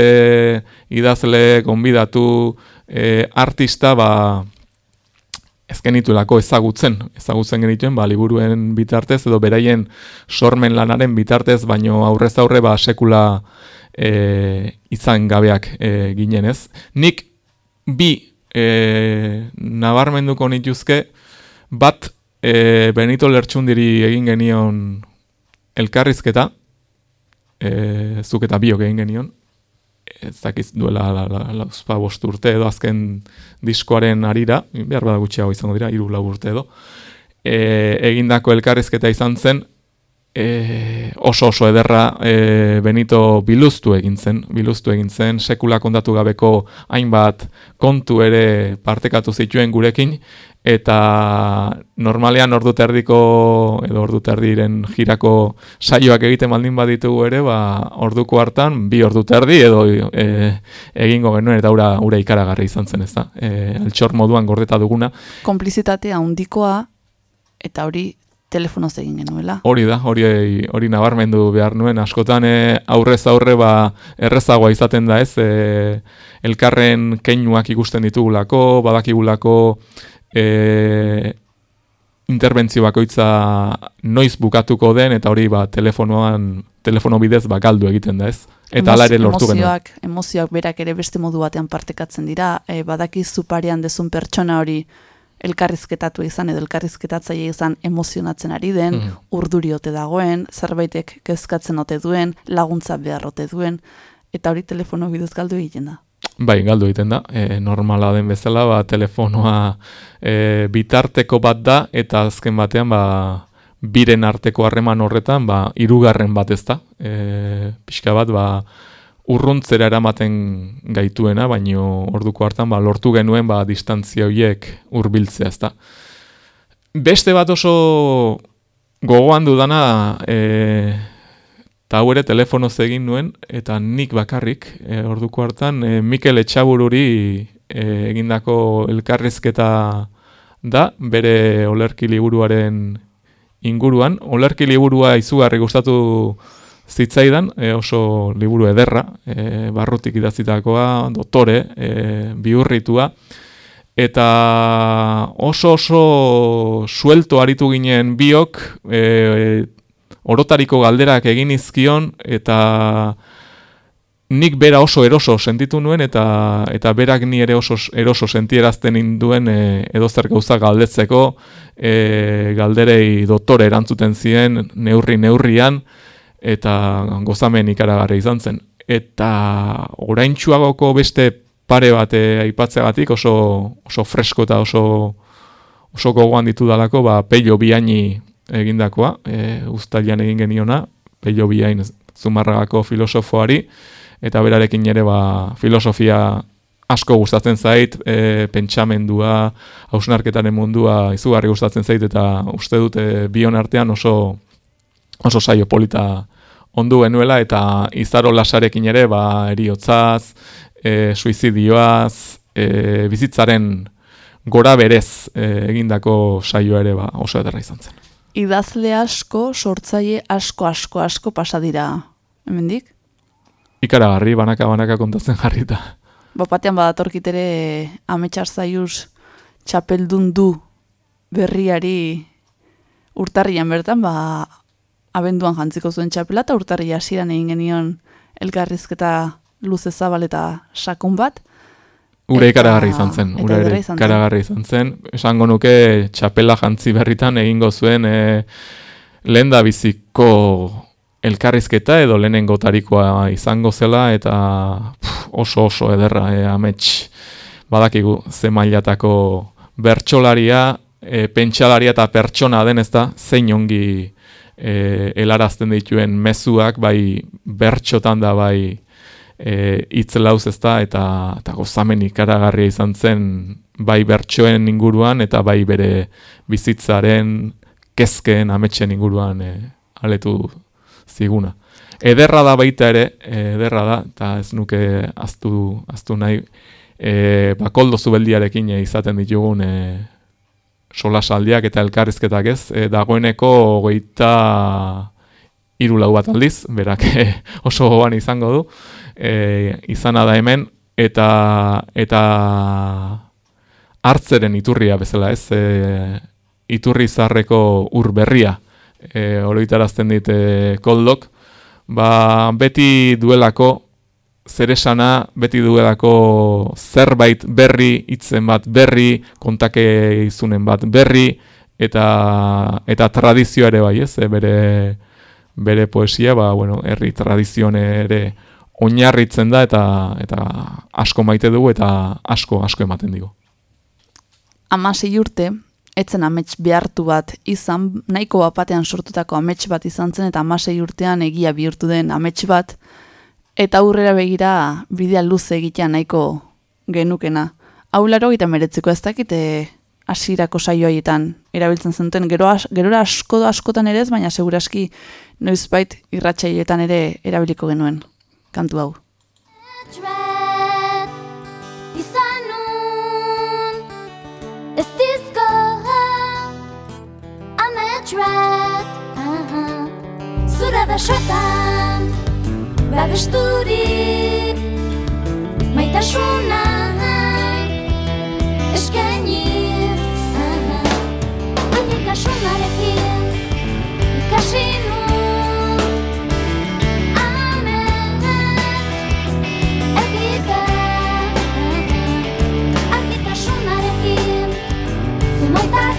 idazle, konbidatu, e, artista, ba, ez genitulako ezagutzen, ezagutzen genituen ba, liburuen bitartez edo beraien sormen lanaren bitartez, baino aurrez aurre ba, sekula e, izan gabeak e, ginen ez. Nik bi e, nabarmenduko nituzke bat e, Benito Lertxundiri egin genion elkarrizketa, e, zuk eta biok egin genion, ez dakiz duela la, la, lauzpa ba, bost urte edo azken diskoaren arira, behar bada gutxiago izango dira, hiru lau urte edo, e, egindako elkarrizketa izan zen, e, oso oso ederra e, Benito biluztu egin zen, biluztu egin zen, sekula kontatu gabeko hainbat kontu ere partekatu zituen gurekin, eta normalean ordu terdiko edo ordu terdiren jirako saioak egiten maldin baditugu ere, ba, orduko hartan bi ordu terdi edo e, egingo genuen eta ura, ura ikaragarri izan zen ez da, e, altxor moduan gordeta duguna. Komplizitatea handikoa eta hori telefonoz egin genuela. Hori da, hori hori nabarmendu behar nuen, askotan e, aurrez aurre ba, errezagoa izaten da ez, e, elkarren keinuak ikusten ditugulako, badakigulako e, interbentzio bakoitza noiz bukatuko den, eta hori ba, telefonoan, telefono bidez bakaldu egiten da ez. Eta ala ere lortu emozioak, emozioak berak ere beste modu batean partekatzen dira, e, badaki zuparean dezun pertsona hori elkarrizketatu izan edo elkarrizketatzaile izan emozionatzen ari den, mm. urduri ote dagoen, zerbaitek kezkatzen ote duen, laguntza behar ote duen, eta hori telefono bidez galdu egiten da. Bai, galdu egiten da. E, normala den bezala, ba, telefonoa e, bitarteko bat da, eta azken batean, ba, biren arteko harreman horretan, ba, irugarren bat ez da. E, pixka bat, ba, urruntzera eramaten gaituena, baino orduko hartan, ba, lortu genuen, ba, distantzia horiek hurbiltzea ez da. Beste bat oso gogoan dudana, e, Eta hau ere telefonoz egin nuen, eta nik bakarrik, e, orduko hartan, e, Mikel Etxabururi e, egindako elkarrizketa da, bere olerki liburuaren inguruan. Olerki liburua izugarri gustatu zitzaidan, e, oso liburu ederra, e, barrutik idazitakoa, dotore, e, biurritua, eta oso oso suelto aritu ginen biok, e, e, orotariko galderak egin izkion eta nik bera oso eroso sentitu nuen eta eta berak ni ere oso eroso sentierazten induen e, edozer gauza galdetzeko e, galderei doktore erantzuten ziren neurri neurrian eta gozamen ikaragarri izan zen. Eta oraintxuagoko beste pare bat e, aipatzeagatik oso, oso fresko eta oso oso gogoan ditu ba, peio biaini egindakoa e, ustailan egin geniona peio biain zumarragako filosofoari eta berarekin ere ba, filosofia asko gustatzen zait, e, pentsamendua, hausnarketaren mundua izugarri gustatzen zait, eta uste dute bion artean oso, oso saio polita ondu genuela, eta izaro lasarekin ere ba, eriotzaz, e, suizidioaz, e, bizitzaren gora berez e, egindako saio ere ba, oso ederra izan zen. Idazle asko, sortzaile asko, asko, asko pasadira, hemendik? ikaragarri, banaka banaka kontatzen jarrita. Bapatean badatorkit ere ametsar zaiuz txapeldun du berriari urtarrian bertan, ba, abenduan jantziko zuen txapela, eta urtarri hasieran egin genion elgarrizketa luze zabal eta sakon bat. Ure Eta- ikaragarri izan zen, zen. ikaragarri izan zen. Esango nuke txapela jantzi berritan egingo zuen e, lehen da biziko elkarrizketa edo lehenengo tarikoa izango zela eta pff, oso oso ederra e, amets badakigu ze mailatako bertsolaria, e, pentsalaria eta pertsona den ez da zein ongi e, helarazten dituen mezuak bai bertxotan da bai e, hitz lauz ez da, eta, eta gozamen ikaragarria izan zen bai bertsoen inguruan eta bai bere bizitzaren kezkeen ametsen inguruan e, aletu ziguna. Ederra da baita ere, e, ederra da, eta ez nuke aztu, aztu nahi, e, bakoldo zubeldiarekin e, izaten ditugun e, solasaldiak eta elkarrizketak ez, e, dagoeneko hogeita hiru lau bat aldiz, berak e, oso gogoan izango du, e, izana da hemen, eta eta hartzeren iturria bezala ez, e, iturri zarreko ur berria, e, oroitarazten dit e, koldok, ba, beti duelako zer esana, beti duelako zerbait berri, hitzen bat berri, kontake izunen bat berri, eta, eta tradizioa ere bai, ez, e, bere, bere poesia, ba, bueno, herri tradizione ere oinarritzen da, eta, eta asko maite dugu, eta asko, asko ematen digu. Amasei urte, etzen amets behartu bat izan, nahiko bapatean sortutako amets bat izan zen, eta amasei urtean egia bihurtu den amets bat, eta aurrera begira bidea luze egitea nahiko genukena. Hau laro eta meretzeko ez dakite hasierako saioaietan erabiltzen zenuten, gero as, gerora asko askotan ere ez, baina seguraski noizbait irratsaietan ere erabiliko genuen kantu hau. Dread izan nun. Ez dizko Ametret Zure besotan Babesturik Maitasuna Eskainiz Ainekasunarekin Ikasi 다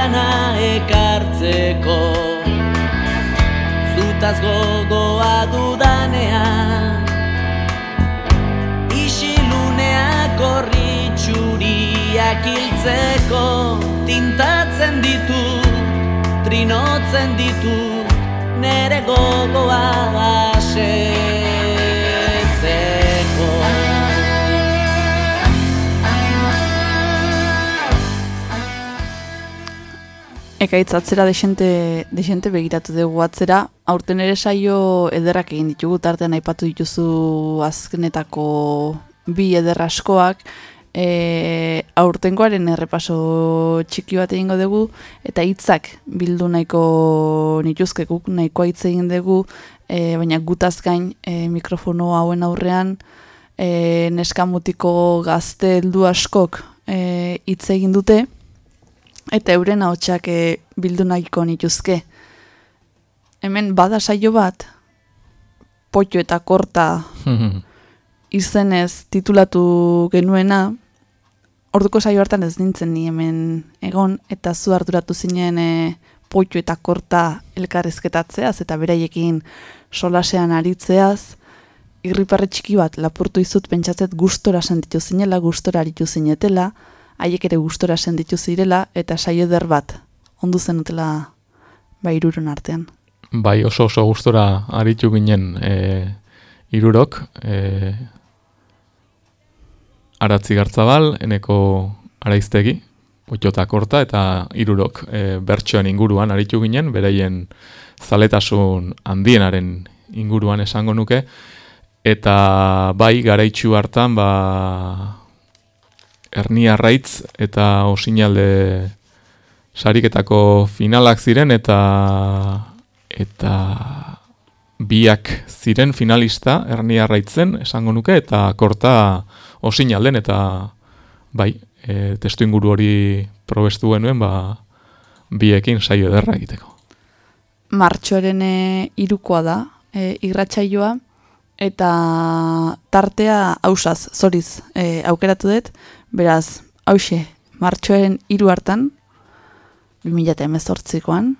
gana ekartzeko. Zutaz gogoa dudanean Isiluneak horri txuriak hiltzeko. Tintatzen ditut, trinotzen ditut Nere gogoa asetzeko Ekaitz atzera desente, desente begiratu dugu atzera, aurten ere saio ederrak egin ditugu, tartean aipatu dituzu azkenetako bi eder askoak, e, aurtengoaren errepaso txiki bat egingo dugu, eta hitzak bildu nahiko nituzkekuk, nahikoa hitz egin dugu, e, baina gutaz gain e, mikrofono hauen aurrean, e, neskamutiko gazte heldu askok e, hitz egin dute, eta euren ahotsak e, bildu nahiko nituzke. Hemen bada saio bat, potxo eta korta (laughs) izenez titulatu genuena, orduko saio hartan ez nintzen ni hemen egon, eta zu arduratu zinen e, potxo eta korta elkarrezketatzeaz, eta beraiekin solasean aritzeaz, irriparre txiki bat lapurtu izut pentsatzet gustora sentitu zinela, gustora aritu zinetela, haiek ere gustora sentitu zirela, eta saio eder bat, ondu zenutela bairurun artean. Bai, oso oso gustora aritu ginen e, irurok, e, aratzi gartzabal, eneko araiztegi, potxota korta eta irurok e, bertsoen inguruan aritu ginen, beraien zaletasun handienaren inguruan esango nuke, eta bai garaitxu hartan ba, Ernia Raitz eta Osinalde sariketako finalak ziren eta eta biak ziren finalista Ernia Raitzen esango nuke eta korta Osinalden eta bai, e, testu inguru hori probestu genuen ba, biekin saio ederra egiteko. Martxoaren irukoa da, e, irratsaioa eta tartea hausaz, zoriz, e, aukeratu dut, beraz, hause, martxoaren hiru hartan, 2018koan,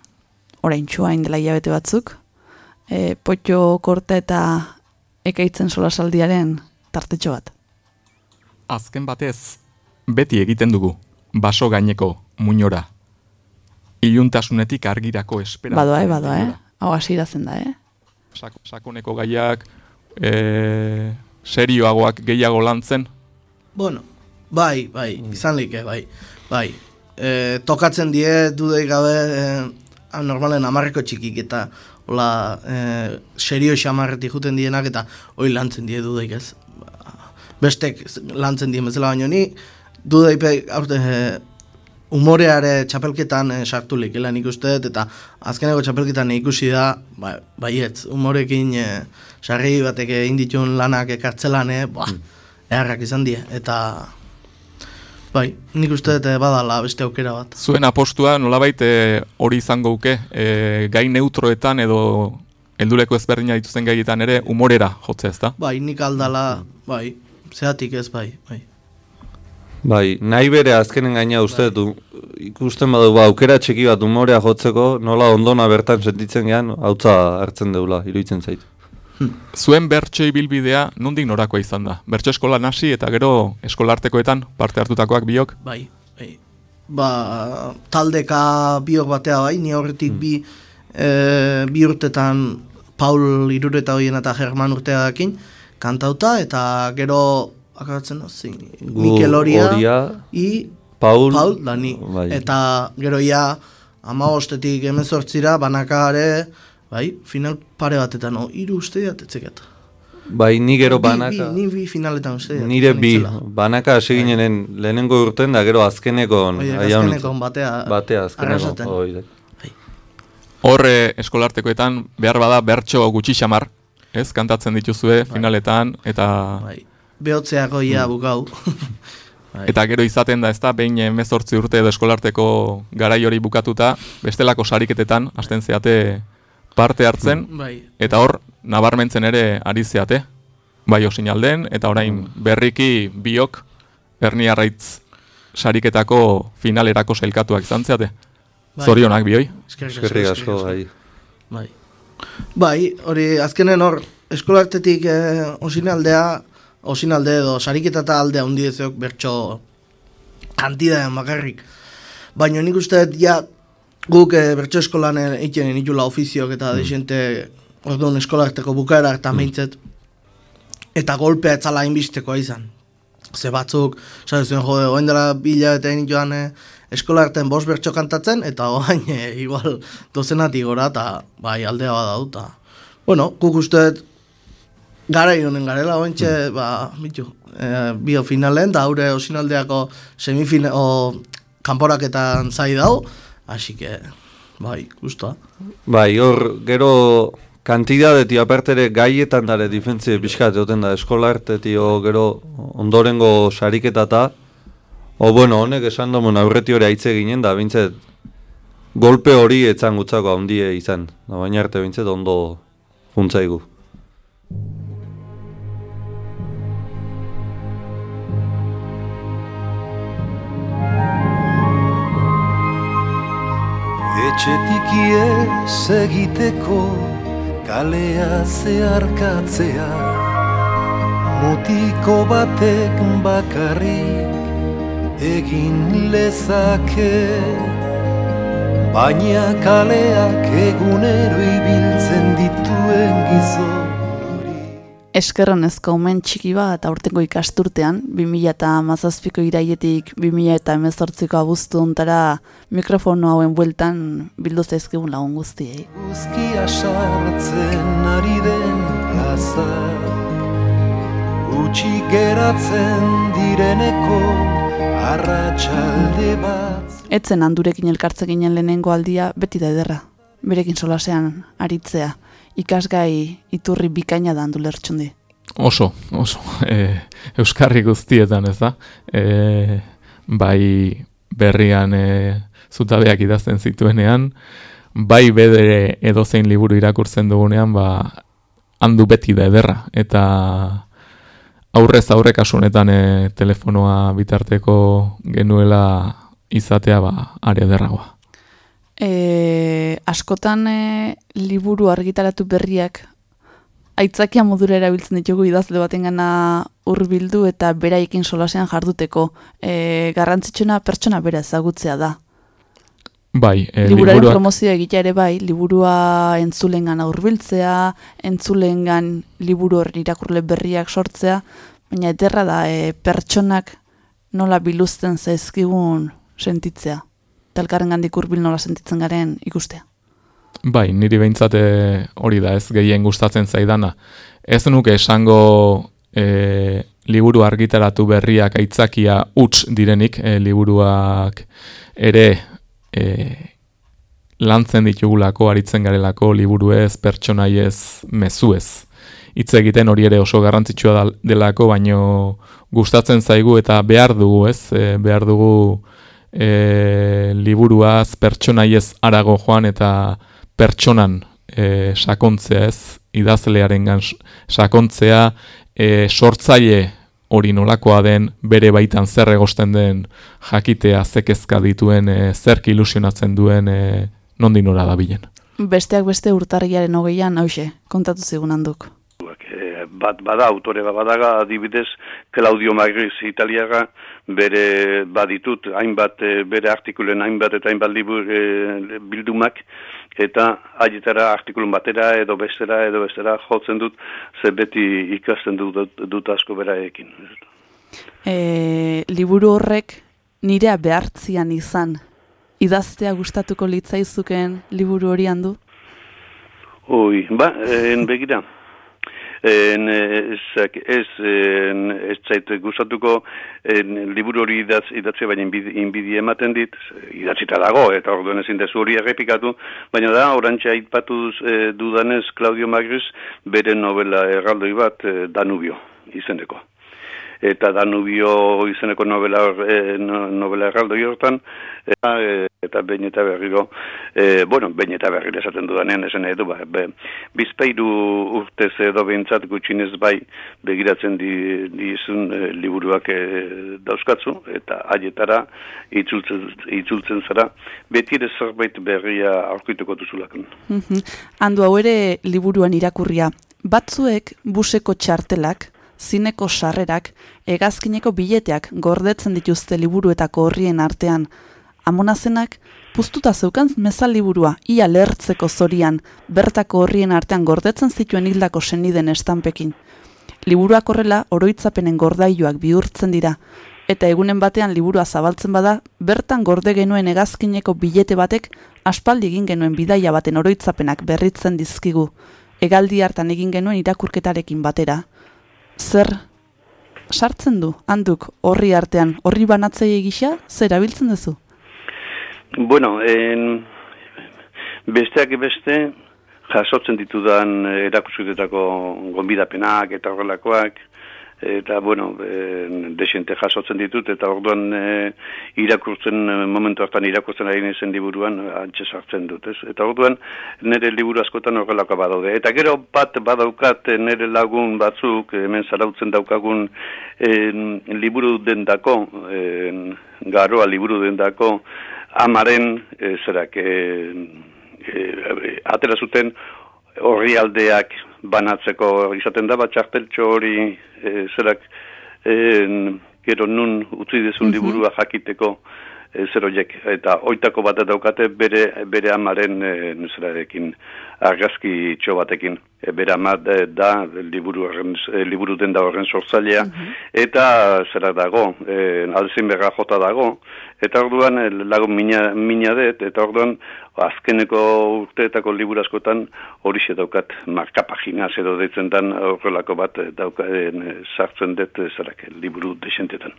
orain txua indela hilabete batzuk, e, potxo korta eta ekaitzen solasaldiaren tartetxo bat. Azken batez, beti egiten dugu, baso gaineko muñora. Iluntasunetik argirako esperantza. Badoa, eh, badoa, eh? Hau hasiera zen da, eh? Sak, sakoneko gaiak, e, serioagoak gehiago lantzen, Bueno, bai, bai, izan like, bai, bai. E, tokatzen die, dudei gabe, e, normalen amarreko txikik eta hola, e, serio xamarretik juten dienak eta hoi lantzen die dudeik ez. Bestek lantzen dien bezala baino ni, dudeipe aurte, e, umoreare txapelketan e, sartu likela nik uste dut, eta azkeneko txapelketan ikusi da, ba, baietz, umorekin e, sarri batek egin ditun lanak ekartzelan, e, ba, eharrak izan die, eta bai, nik uste dut eh, badala beste aukera bat. Zuen apostua nolabait e, hori izango uke, e, gai neutroetan edo helduleko ezberdina dituzten gaietan ere umorera jotze ezta? Bai, nik aldala, bai, zeatik ez bai, bai. Bai, nahi bere azkenen gaina uste dut, ikusten badu ba, aukera txiki bat umorea jotzeko, nola ondona bertan sentitzen gean, hautza hartzen deula, iruditzen zait. Zuen bertso ibilbidea nondik norakoa izan da? Bertso eskolan hasi eta gero eskolartekoetan parte hartutakoak biok? Bai, bai. Ba, taldeka biok batea bai, ni horretik bi, e, bi urtetan Paul irureta hoien eta German urteakin kantauta, eta gero, zin, Gu Mikel Horia, Horia, i Paul, Paul, da ni. Bai. Eta gero ja, ama bostetik emezortzira, banakare, bai, final pare batetan, no, iru uste diat, etzekat. bai, ni gero Bi- banaka, Bi, ni bi finaletan uste diat. nire bi, nintzela. banaka hasi ginenen lehenengo urten, da gero azkeneko Oie, aian azkeneko batea, batea azkeneko, arrasaten. hoi da. Horre eskolartekoetan behar bada bertso gutxi xamar, ez? Kantatzen dituzue finaletan eta Bai. Behotzeako ia bukau. (laughs) Bai. Eta gero izaten da, ez da, behin emezortzi urte edo eskolarteko garai hori bukatuta, bestelako sariketetan, hasten zeate parte hartzen, Bai. eta hor, nabarmentzen ere ari zeate. Bai osinalden, eta orain berriki biok, erniarraitz sariketako finalerako sailkatuak izan zeate. Bai. Zorionak bioi. Eskerrik asko, bai. Bai. Bai, hori azkenen hor eskolartetik eh, osinaldea, osinalde edo sariketa eta aldea hundi ezeok bertso kantidadean bakarrik. Baina nik uste dut ja guk eh, bertso eskolan egiten itula ofizioak eta desente orduan eskolarteko bukaera eta meintzet eta golpea etzala inbistekoa izan. Ze batzuk, esan zuen jode, oain dela bila eta joan eh, eskolarten bost bertso kantatzen, eta oain eh, igual dozenatik gora, eta bai aldea bada duta. Bueno, guk uste gara honen garela, ointxe, ba, bitu, eh, bio finalen, da haure osinaldeako semifine, o, kanporaketan zai dau, así que, bai, guztua. Bai, hor, gero kantidadeti apertere gaietan dare difentzie pixkat joten da eskolarteti o gero ondorengo sariketata. O bueno, honek esan domun aurreti hori aitze ginen da, bintzet golpe hori etzan gutzako handie izan. Da, baina arte bintzet ondo juntzaigu. Etxetik ies egiteko kalea zeharkatzea. Mutiko batek bakarrik egin lezake Baina kaleak egunero ibiltzen dituen gizon Eskerronezko umen txiki bat aurtengo ikasturtean, 2000 eta mazazpiko iraietik 2000 eta emezortziko abuztu ontara mikrofono hauen bueltan bildu zaizkigun lagun guztiei. Uzkia sartzen ari den plaza Utsi geratzen direneko arratsalde bat Etzen handurekin elkartze ginen lehenengo aldia beti da ederra. Berekin solasean aritzea. Ikasgai iturri bikaina da handu lertxundi. Oso, oso. (laughs) E, Euskarri guztietan, ez da? E, bai berrian e, zutabeak idazten zituenean, bai bedere edozein liburu irakurtzen dugunean, ba, handu beti da ederra. Eta aurrez aurre kasunetan e, telefonoa bitarteko genuela izatea, ba, are ederragoa. E, askotan e, liburu argitaratu berriak aitzakia modura erabiltzen ditugu idazle batengana hurbildu eta beraiekin solasean jarduteko. E, garrantzitsuna pertsona bera ezagutzea da. Bai, e, Liburuaren liburuak, promozioa egitea ere bai, liburua entzulengan hurbiltzea, entzulengan liburu horri irakurle berriak sortzea, baina ederra da e, pertsonak nola biluzten zaizkigun sentitzea. Talkarren gandik hurbil nola sentitzen garen ikustea. Bai, niri behintzat eh, hori da ez gehien gustatzen zaidana. Ez nuke esango e, liburu argitaratu berriak aitzakia huts direnik, e, liburuak ere e, lantzen ditugulako, aritzen garelako, liburu ez, pertsonai ez, mezu ez. Hitz egiten hori ere oso garrantzitsua delako, baino gustatzen zaigu eta behar dugu ez, e, behar dugu e, liburuaz pertsonaiez arago joan eta pertsonan e, sakontzea ez, idazlearengan s- sakontzea, e, sortzaile hori nolakoa den, bere baitan zer egosten den jakitea zekezka dituen, e, zerk ilusionatzen duen, e, nondi nora dabilen. Besteak beste urtarriaren hogeian, hause, kontatu zigun handuk. Eh, bat bada autore bat badaga adibidez Claudio Magris italiaga bere baditut hainbat eh, bere artikulen hainbat eta hainbat libur eh, bildumak eta haietara artikulun batera edo bestera edo bestera jotzen dut ze beti ikasten dut, dut, asko beraekin. E, liburu horrek nirea behartzian izan, idaztea gustatuko litzaizuken liburu hori handu? Oi, ba, en begira. En, ez, ez, en, ez zait gustatuko en, liburu hori idatz, idatzea baina inbidi, ematen dit, idatzita dago, eta orduen ezin dezu hori errepikatu, baina da, orantxe aipatu e, dudanez Claudio Magris bere novela erraldoi bat e, Danubio izeneko. Eta Danubio izeneko novela, e, no- novela erraldoi hortan, eta, e, eta behin eta berriro, e, bueno, behin eta berriro esaten dudanean, esan du, ba, be, bizpairu urtez edo behintzat gutxinez bai begiratzen di, dizun e, liburuak e, dauzkatzu, eta haietara itzultzen, itzultzen zara, beti ere zerbait berria aurkituko duzulakon. Mhm. Handu hau ere liburuan irakurria. Batzuek buseko txartelak, zineko sarrerak, hegazkineko bileteak gordetzen dituzte liburuetako horrien artean. Amonazenak, puztuta zeukan mezal liburua, ia lertzeko zorian, bertako horrien artean gordetzen zituen hildako seniden estampekin. Liburuak horrela oroitzapenen gordailuak bihurtzen dira, eta egunen batean liburua zabaltzen bada, bertan gorde genuen hegazkineko bilete batek aspaldi egin genuen bidaia baten oroitzapenak berritzen dizkigu. Egaldi hartan egin genuen irakurketarekin batera. Zer sartzen du handuk horri artean, horri banatzei gisa, zer abiltzen duzu? Bueno, en, besteak beste, jasotzen ditudan eh, erakusketako gonbidapenak eta horrelakoak, eta, bueno, en, desente jasotzen ditut, eta orduan e, irakurtzen, eh, momentu hartan irakurtzen ari nizen liburuan, eh, antxe sartzen dut, ez? Eta orduan, nire liburu askotan horrelako badaude. Eta gero bat badaukat eh, nire lagun batzuk, hemen zarautzen daukagun en, liburu dendako, en, garoa liburu dendako, amaren, e, zerak, e, e, atera zuten horri aldeak banatzeko. Izaten da, bat txarteltxo hori e, zerak, e, gero nun utzi dezun liburua jakiteko e, zer horiek. Eta oitako bat daukate bere, bere amaren e, zerarekin argazki txo batekin. E, bere ama da, da liburu, horren, e, liburu den da horren sortzailea, eta zera dago, e, alzheimerra jota dago, eta orduan lagun mina, mina dut, eta orduan azkeneko urteetako liburu askotan horixe daukat markapagina edo deitzen dan horrelako bat dauka, e, sartzen dut zerak, liburu desentetan.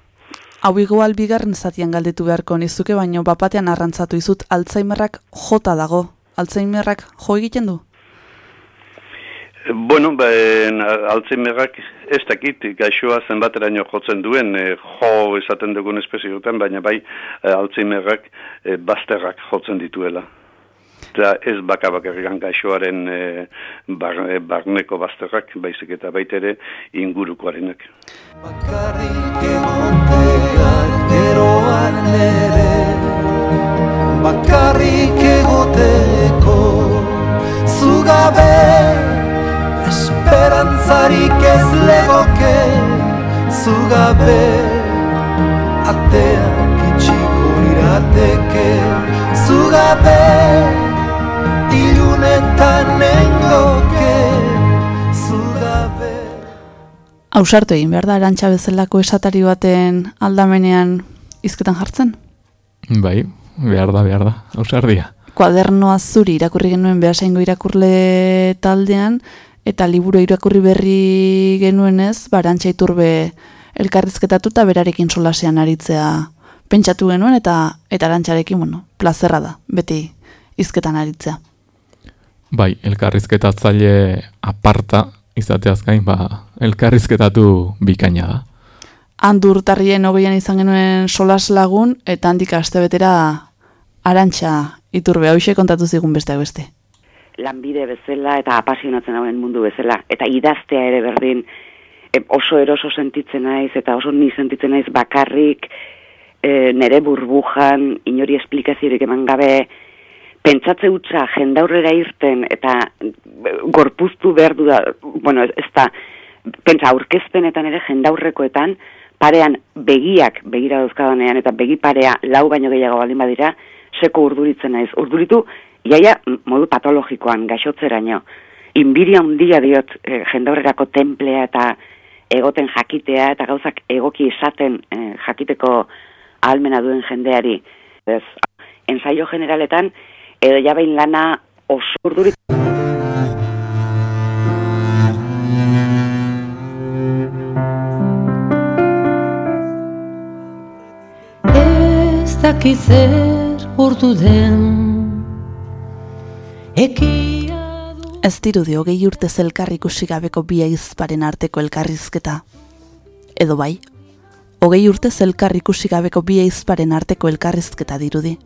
Hau igual bigarren zatian galdetu beharko nizuke, baino bapatean arrantzatu izut Alzheimerrak jota dago. Alzheimerrak jo egiten du? Bueno, ben, Alzheimerrak ez dakit, gaixoa zenbateraino jotzen duen, e, jo esaten dugun espezioetan, baina bai e, Alzheimerrak e, bazterrak jotzen dituela. Eta ez baka bakarrikan gaixoaren e, bar, e, barneko bazterrak, baizik eta baitere ingurukoarenak. Bakarrik egoteak geroan ere Bakarrik egoteko Zugabe Esperantzarik ez legoke Zugabe Ateak itxiko lirateke Zugabe Ilunetan nengoke Ausartu egin behar da, arantxa bezalako esatari baten aldamenean izketan jartzen? Bai, behar da, behar da, ausardia. Kuadernoa zuri irakurri genuen behasaingo irakurle taldean, eta liburu irakurri berri genuenez, ba, arantxa iturbe elkarrizketatu eta berarekin solasean aritzea pentsatu genuen, eta eta arantxarekin, bueno, plazerra da, beti izketan aritzea. Bai, elkarrizketatzaile aparta izateaz gain, ba, elkarrizketatu bikaina da. Handu urtarrien hogeian izan genuen solas lagun, eta handik astebetera arantxa iturbe, hauxe kontatu zigun besteak beste. lanbide bezala eta apasionatzen hauen mundu bezala. Eta idaztea ere berdin oso eroso sentitzen naiz eta oso ni sentitzen naiz bakarrik e, nere burbujan inori esplikaziorik eman gabe pentsatze hutsa jendaurrera irten eta e, gorpuztu behar du da, bueno, ez, ez da, pentsa aurkezpenetan ere jendaurrekoetan parean begiak begira dauzkadanean eta begi parea lau baino gehiago baldin badira, seko urduritzen naiz. Urduritu, iaia modu patologikoan, gaixotzeraino. Inbiria handia diot e, jendaurrerako templea eta egoten jakitea eta gauzak egoki esaten eh, jakiteko ahalmena duen jendeari. Ez, ensaio generaletan, edo jabein lana oso dakit zer urtu den Ekia Ez dirudi hogei urte elkar ikusi gabeko bi aizparen arteko elkarrizketa. Edo bai, hogei urtez elkar ikusi gabeko bi eizparen arteko elkarrizketa dirudi.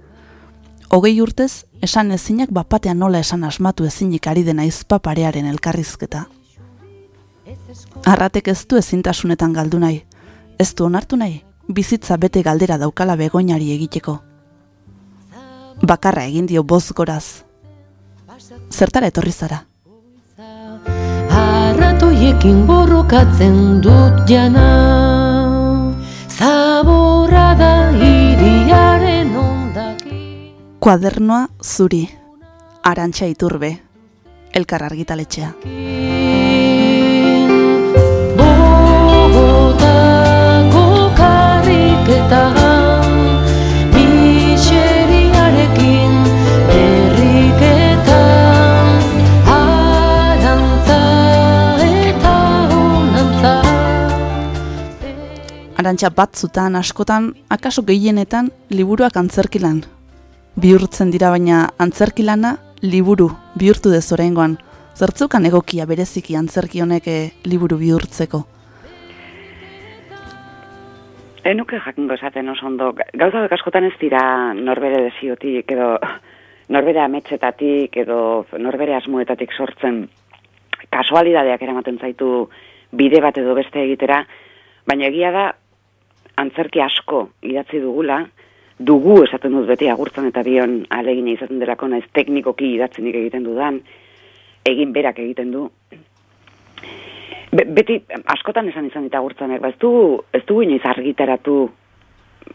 Hogei urtez, esan ezinak bapatean nola esan asmatu ezinik ari dena izpa parearen elkarrizketa. Arratek ez du ezintasunetan galdu nahi, ez du onartu nahi, bizitza bete galdera daukala begoinari egiteko. Bakarra egin dio boz goraz. Zertara etorri zara? Arratoiekin borrokatzen dut jana Zaborra da iriaren ondaki Kuadernoa zuri, arantxa iturbe, elkar argitaletxea. Arantxa batzutan, askotan, akaso gehienetan, liburuak antzerkilan. Bihurtzen dira baina antzerkilana liburu bihurtu dez oraingoan. Zertzukan egokia bereziki antzerki honek eh, liburu bihurtzeko. Enuke jakingo esaten oso ondo. Gauza askotan ez dira norbere desiotik edo (laughs) norbere ametsetatik edo norbere asmoetatik sortzen kasualidadeak eramaten zaitu bide bat edo beste egitera, baina egia da antzerki asko idatzi dugula, dugu esaten dut beti agurtzen eta bion alegina izaten delako naiz teknikoki idatzenik egiten dudan, egin berak egiten du. Be, beti askotan esan izan dita agurtzanek, ba ez du, ez du inoiz argitaratu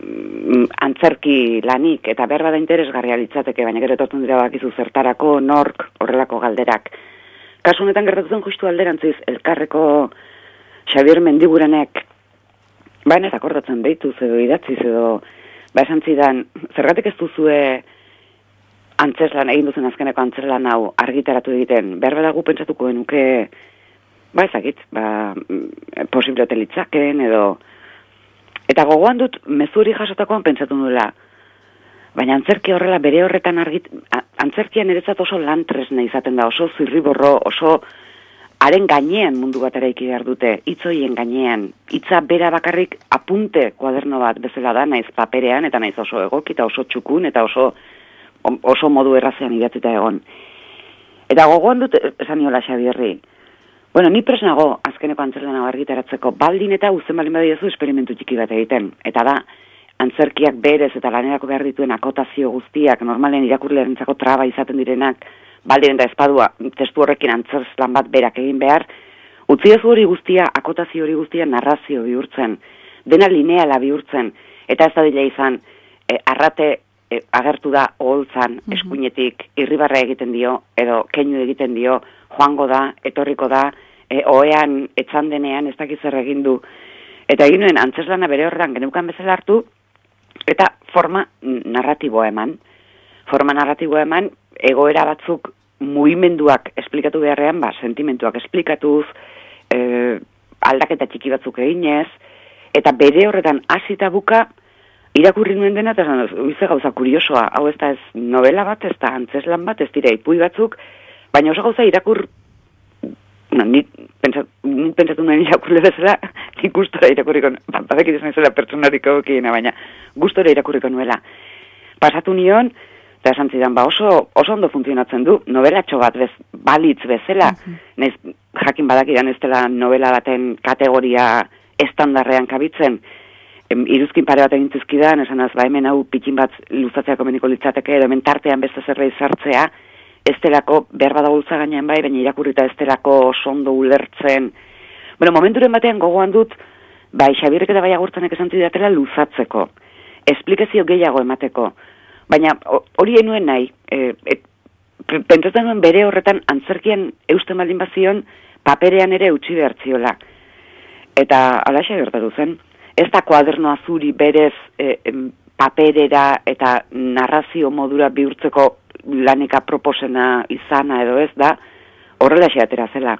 mm, antzerki lanik eta behar bada interesgarria litzateke, baina gero etortzen dira bakizu zertarako nork horrelako galderak. Kasu honetan gertatzen justu alderantziz, elkarreko Xabier Mendigurenek baina ez akordatzen deituz edo idatziz edo ba esan zidan, zergatik ez duzue antzeslan, egin duzen azkeneko antzeslan hau argitaratu egiten, behar badagu pentsatuko genuke, ba ezakit, ba, mm, posible ote litzaken edo, eta gogoan dut mezuri jasotakoan pentsatu nuela, baina antzerki horrela bere horretan argit, a- antzerkia niretzat oso lan tresna izaten da, oso zirriborro, oso haren gainean mundu bat eraiki behar dute, hitzoien gainean, hitza bera bakarrik apunte kuaderno bat bezala da, naiz paperean, eta naiz oso egoki, eta oso txukun, eta oso, oso modu errazean idatzita egon. Eta gogoan dut, esan niola Xabierri, bueno, ni presnago azkeneko antzerlana argitaratzeko, baldin eta uzten baldin badiezu esperimentu txiki bat egiten, eta da, antzerkiak berez eta lanerako behar dituen akotazio guztiak, normalen irakurlearentzako traba izaten direnak, baldin eta espadua testu horrekin antzerlan bat berak egin behar, utzi ez hori guztia, akotazio hori guztia narrazio bihurtzen, dena lineala bihurtzen, eta ez da dila izan, e, arrate e, agertu da oholtzan eskuinetik irribarra egiten dio, edo keinu egiten dio, joango da, etorriko da, e, oean etzan denean ez dakiz egin du. Eta egin nuen antzeslana bere horretan geneukan bezala hartu, eta forma narratiboa eman. Forma narratiboa eman, egoera batzuk mugimenduak esplikatu beharrean, ba, sentimentuak esplikatuz, e, aldaketa txiki batzuk eginez, eta bere horretan hasita buka, irakurri nuen dena, eta uize gauza kuriosoa, hau ez da ez novela bat, ez da antzeslan bat, ez dira ipui batzuk, baina oso gauza irakur, no, ni, pentsat, ni pentsatu nuen irakurle bezala, (laughs) ni gustora irakurriko, ba, badakit izan zela pertsonariko egokiena, baina gustora irakurriko nuela. Pasatu nion, eta esan zidan, ba oso, oso ondo funtzionatzen du, novelatxo bat bez, balitz bezala, nez, jakin badakidan ez dela novela baten kategoria estandarrean kabitzen, em, iruzkin pare bat egin zizkidan, esan az, ba hemen hau pikin bat luzatzea komeniko litzateke, edo hemen tartean beste zerbait sartzea, ez delako, behar bada gultza gainean bai, baina irakurrita ez delako oso ondo ulertzen. Bueno, momenturen batean gogoan dut, bai, Xabirrek eta bai agurtzanek esan zidatela luzatzeko, esplikazio gehiago emateko, baina ho- hori enuen nahi, e, et, pe- pentsatzen nuen bere horretan antzerkian eusten baldin bazion, paperean ere utzi behar ziola. Eta alaxe gertatu zen. Ez da kuaderno azuri berez e, em, paperera eta narrazio modura bihurtzeko lanika proposena izana edo ez da, horrela atera zela.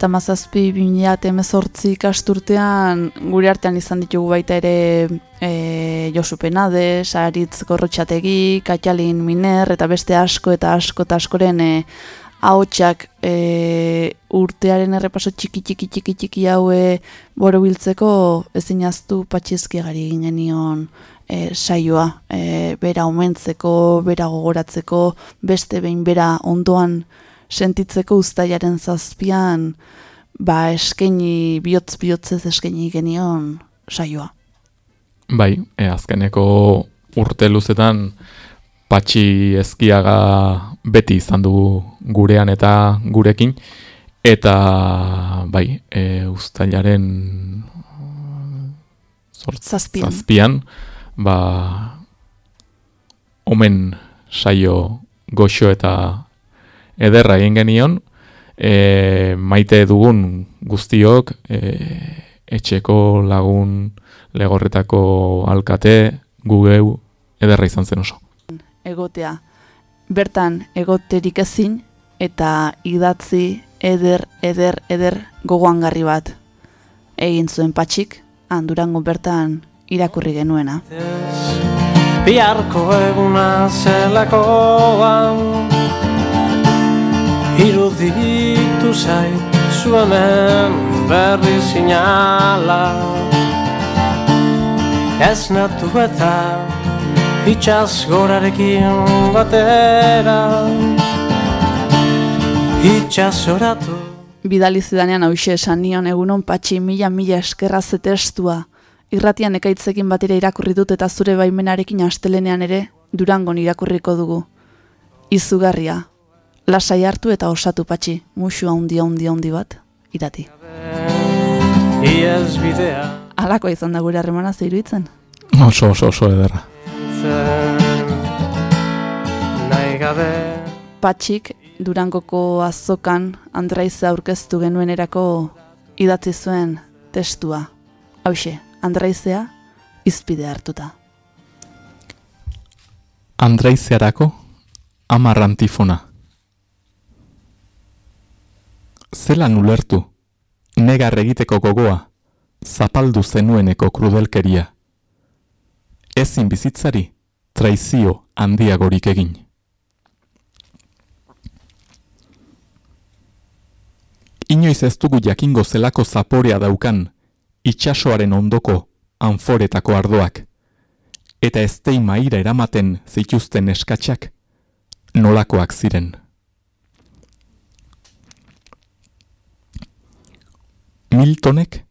Ekaitz 2017-2018 ikasturtean gure artean izan ditugu baita ere e, Josu Penades, Aritz Gorrotxategi, Katjalin Miner eta beste asko eta asko eta askoren e, ahotsak e, urtearen errepaso txiki txiki txiki txiki haue borobiltzeko ezin aztu patxizkiagari egin genion e, saioa, e, bera omentzeko, bera gogoratzeko, beste behin bera ondoan sentitzeko uztailaren zazpian, ba eskaini bihotz bihotzez eskaini genion saioa. Bai, e, azkeneko urte luzetan patxi ezkiaga beti izan dugu gurean eta gurekin, eta bai, e, uztailaren zort, Zazpian. zazpian, ba, omen saio goxo eta ederra egin genion, e, maite dugun guztiok, e, etxeko lagun legorretako alkate, gugeu, ederra izan zen oso. Egotea, bertan egoterik ezin eta idatzi eder, eder, eder gogoangarri bat. Egin zuen patxik, handurango bertan irakurri genuena. Biharko eguna zelakoan Iruditu zait zu hemen berri sinala Ez natu eta itxaz gorarekin batera Itxaz oratu Bidali zidanean hause esan nion egunon patxi mila mila eskerra testua. Irratian ekaitzekin batera irakurri dut eta zure baimenarekin astelenean ere durangon irakurriko dugu. Izugarria. Lasai hartu eta osatu patxi. Musu handi handi handi bat. Irati. Iez bidea Halako izan da gure harremana zeiruitzen. Oso, oso, oso ederra. Patxik Durangoko azokan Andraize aurkeztu genuenerako idatzi zuen testua. Hauxe, Andraizea izpide hartuta. Andraizearako amar Zelan ulertu, negar egiteko gogoa, zapaldu zenueneko krudelkeria. Ezin bizitzari, traizio handiagorik egin. Inoiz ez dugu jakingo zelako zaporea daukan, itxasoaren ondoko anforetako ardoak, eta eztei maira eramaten zituzten eskatxak, nolakoak ziren. Miltonek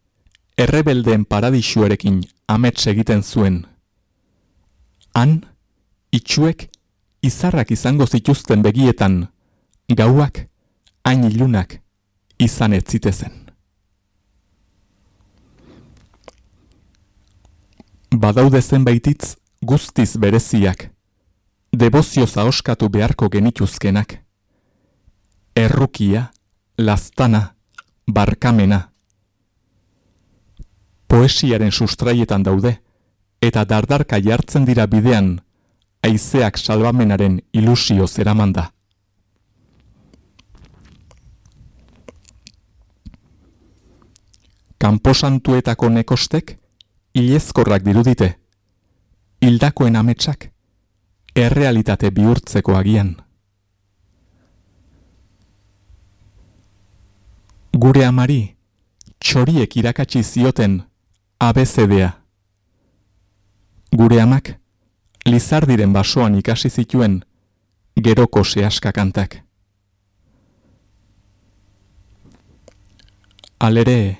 errebeldeen paradisuarekin amets egiten zuen. Han, itxuek izarrak izango zituzten begietan, gauak, hain ilunak, izan ez zitezen. Badaude zenbaititz guztiz bereziak, debozioz ahoskatu beharko genituzkenak. Errukia, lastana, barkamena. Poesiaren sustraietan daude, eta dardarka jartzen dira bidean, haizeak salbamenaren ilusio zeramanda. Kanposantuetako nekostek, ilezkorrak dirudite, hildakoen ametsak, errealitate bihurtzeko agian. Gure amari, txoriek irakatsi zioten ABCDA. Gure amak, lizardiren basoan ikasi zituen geroko sehaska kantak. Alere,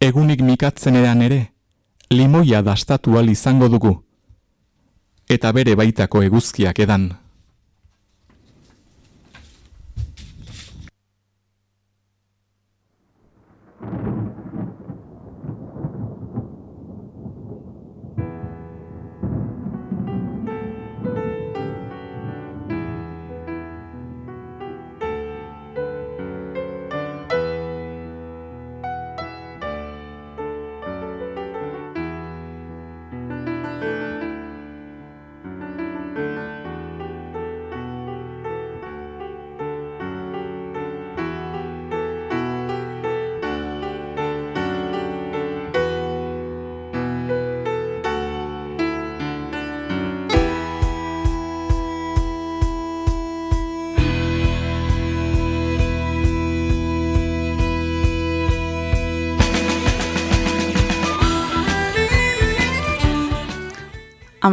egunik mikatzenean ere, limoia dastatu izango dugu, eta bere baitako eguzkiak edan.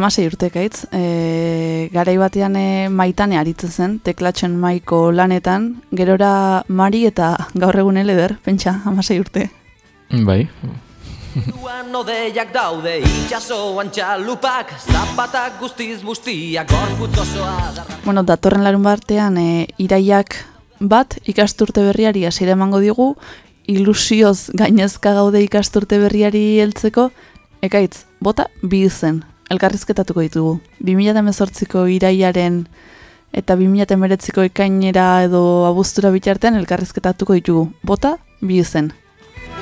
Amasei urte gaitz, e, garai batean e, maitane aritzen zen, teklatxen maiko lanetan, gerora mari eta gaur egun eleder, pentsa, amasei urte. Bai, Duan odeiak daude itxasoan txalupak Zapatak guztiz bustiak gorputz osoa darra Bueno, datorren larun batean e, iraiak bat ikasturte berriari hasiera emango digu, ilusioz gainezka gaude ikasturte berriari heltzeko, ekaitz, bota bi izen, elkarrizketatuko ditugu. 2018ko iraiaren eta 2019ko ekainera edo abuztura bitartean elkarrizketatuko ditugu. Bota bi izen.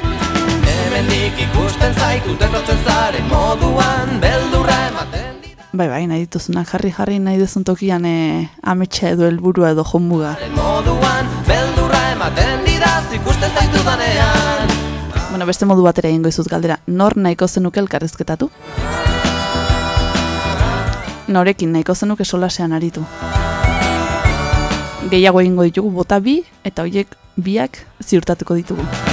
Hemendik ikusten zaitut etortzen zaren moduan Beldurra ematen Bai, bai, nahi dituzunak jarri-jarri nahi duzun tokian e, ametsa edo helburua edo jonmuga. moduan Beldurra ematen didaz ikusten zaitudanean Bueno, beste modu batera egingo izut galdera. Nor nahiko zenuke elkarrizketatu? Norekin nahiko zenuke solasean aritu. Gehiago egingo ditugu bota bi eta hoiek biak ziurtatuko ditugu.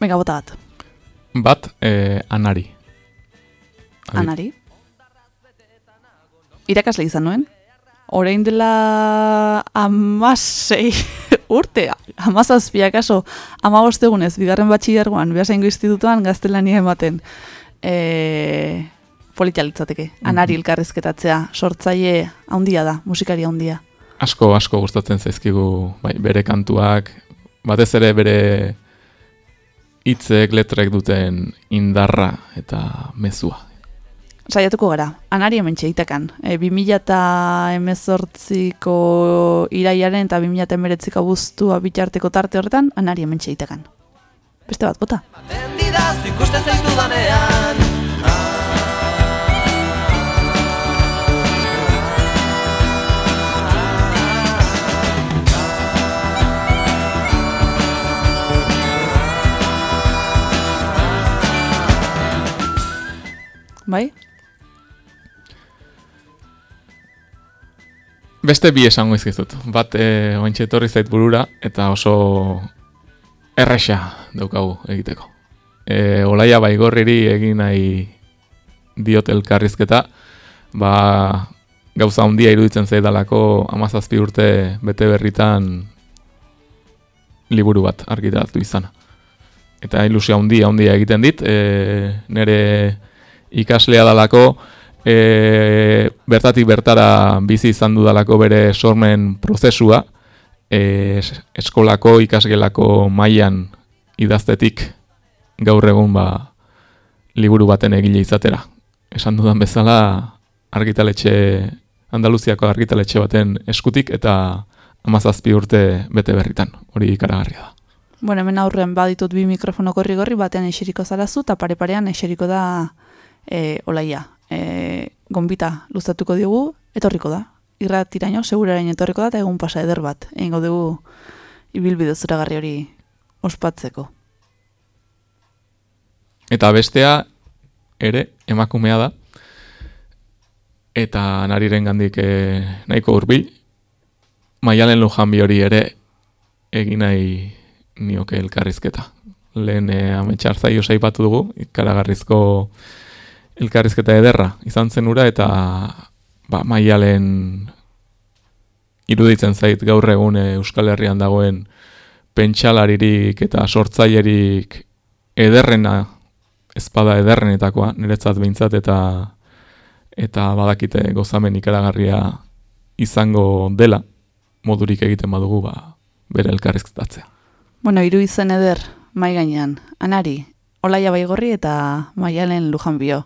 Venga, bota bat. bat e, anari. Abi- Anari. Irakasle izan nuen. Orain dela amasei (laughs) urte, amazazpiak aso, amabost egunez, bigarren batxillergoan, behasaingo institutuan gaztelania ematen. E, politia litzateke, anari elkarrizketatzea, sortzaile handia da, musikari handia. Asko, asko gustatzen zaizkigu bai, bere kantuak, batez ere bere hitzek, letrek duten indarra eta mezua. Saiatuko gara, anari hemen txeitakan. E, 2018ko iraiaren eta 2019ko abuztua bitarteko tarte horretan, anari hemen txeitakan. Beste bat, bota. didaz ikusten zaitudanean Bai? Beste bi esango izkizut. Bat e, ointxe etorri zait burura eta oso erresa daukagu egiteko. E, olaia baigorriri egin nahi diot elkarrizketa, ba, gauza handia iruditzen zaidalako amazazpi urte bete berritan liburu bat argitaratu izana. Eta ilusia handia handia egiten dit, e, nire ikaslea dalako, e, bertatik bertara bizi izan dudalako bere sormen prozesua, e, es- eskolako ikasgelako mailan idaztetik gaur egun ba, liburu baten egile izatera. Esan dudan bezala argitaletxe, Andaluziako argitaletxe baten eskutik eta amazazpi urte bete berritan, hori ikaragarria da. Bueno, hemen aurren baditut bi mikrofono gorri gorri, batean eseriko zarazu, eta pare-parean eseriko da e, olaia. E, gombita luzatuko diogu, etorriko da. Irratiraino, segurarain etorriko da, eta egun pasa eder bat. Egingo dugu ibilbide zoragarri hori ospatzeko. Eta bestea ere emakumea da. Eta nariren gandik e, nahiko hurbil. Maialen Lujanbi hori ere egin nahi nioke elkarrizketa. Lehen e, ametxar zaio saipatu dugu, ikaragarrizko elkarrizketa ederra izan zen ura eta ba, maialen iruditzen zait gaur egun e, Euskal Herrian dagoen pentsalaririk eta sortzailerik ederrena ezpada ederrenetakoa, niretzat behintzat eta eta badakite gozamen ikaragarria izango dela modurik egiten badugu ba, bere elkarrizketatzea. Bueno, hiru izen eder, mai gainean. Anari, Olaia Baigorri eta Maialen Lujanbio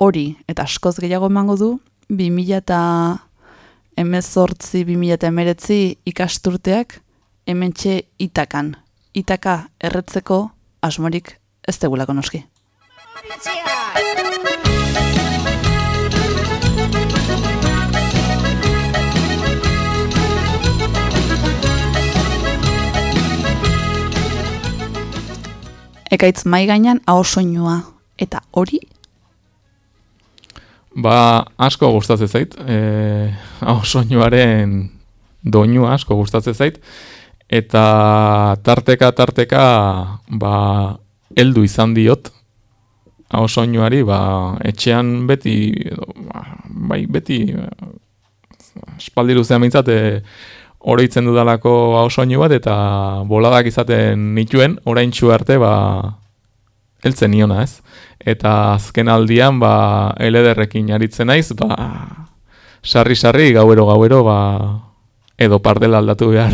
hori eta askoz gehiago emango du 2018-2019 ikasturteak hementxe itakan. Itaka erretzeko asmorik ez tegulako noski. Ekaitz mai gainan ahosoinua eta hori Ba, asko gustatzen zait. Eh, soinuaren doinu asko gustatzen zait eta tarteka tarteka ba heldu izan diot hau soinuari ba etxean beti edo, ba, bai beti espaldi luzean mintzat e, oroitzen dudalako hau soinu bat eta boladak izaten nituen oraintxu arte ba heltzen niona ez? Eta azken aldian ba LDRrekin aritzen naiz ba sarri sarri gauero gauero ba edo pardela aldatu behar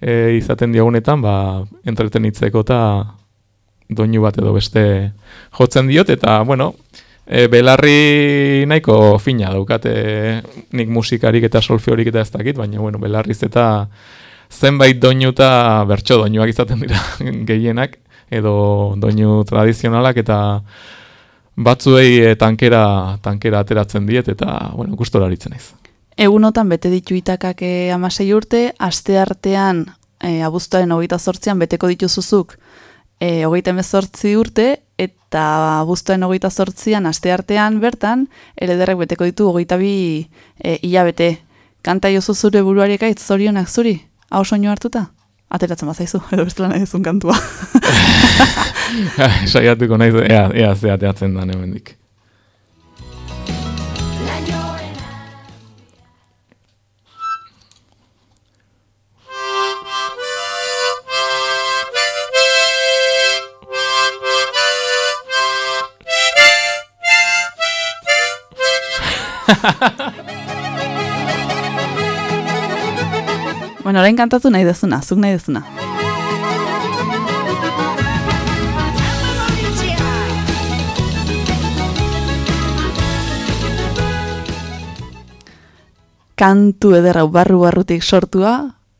e, izaten diagunetan ba entretenitzeko eta doinu bat edo beste jotzen diot. Eta bueno e, belarri nahiko fina daukate nik musikarik eta solfiorik eta ez dakit baina bueno belarriz eta zenbait doinu eta bertso doinuak izaten dira (laughs) gehienak edo doinu tradizionalak eta batzuei e, tankera tankera ateratzen diet eta bueno gustora aritzen naiz. egunotan bete ditu itakak e, amasei urte, aste artean e, abuztuaren hogeita zortzian beteko dituzuzuk e, hogeita emezortzi urte, eta abuztuaren hogeita zortzian aste artean bertan, erederrek beteko ditu hogeita bi e, hilabete. Kanta jozu zure buruari ekaitz zorionak zuri, hau soinu hartuta? Ateratzen bazaizu, edo bestela nahi duzun kantua. (laughs) Saiatuko naiz, ea, ea ze ateatzen da hemendik. (laughs) bueno, orain kantatu nahi dezuna, zuk nahi dezuna. Kantu ederra barru barrutik sortua,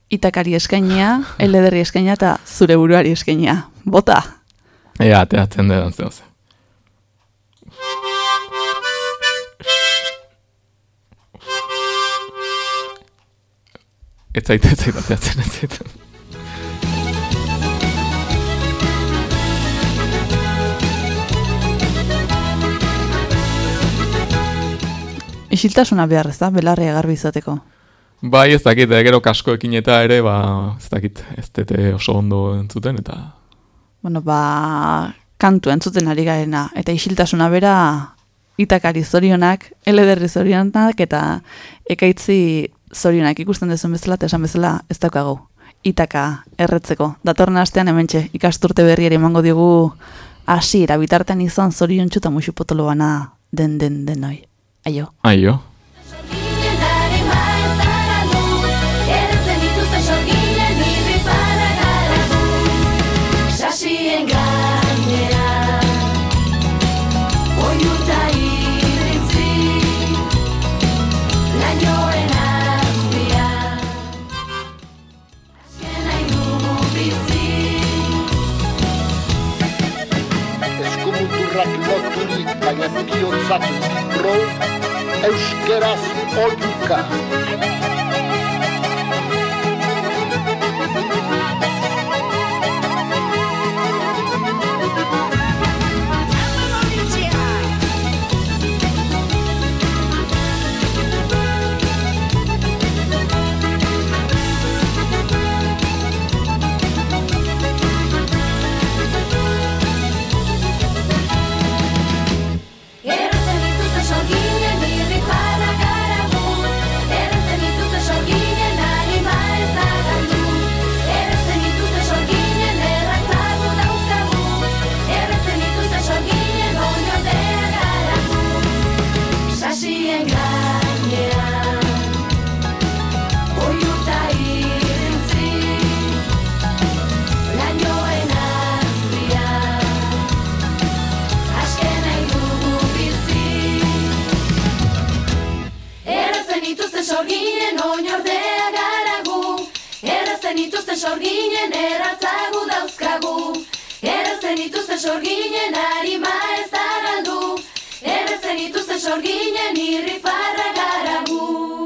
itakari eskainia, (laughs) elederri eskainia eta zure buruari eskainia. Bota! Ea, ateatzen da dantzen Ez zait, ez zait, ateatzen, ez zait. Isiltasuna behar ez da, belarria garbi izateko. Bai, ez dakit, eh, gero kaskoekin eta ere, ba, ez dakit, ez dute oso ondo entzuten, eta... Bueno, ba, kantu entzuten ari garena, eta isiltasuna bera itakari zorionak, elederri zorionak, eta ekaitzi zorionak ikusten dezun bezala, esan bezala ez daukagu. Itaka erretzeko. Datorren astean hementxe ikasturte berriari emango diogu hasiera bitartean izan zorion txuta musu potolo bana den den denoi. Aio. Aio. Kiyosaku Pro, euskaraz carro. Errazen ituzten sorginen oinordea garagu Errazen ituzten sorginen erratzagu dauzkagu. Errazen ituzten sorginen harima ez da galdu Errazen ituzten sorginen irrifarra garagu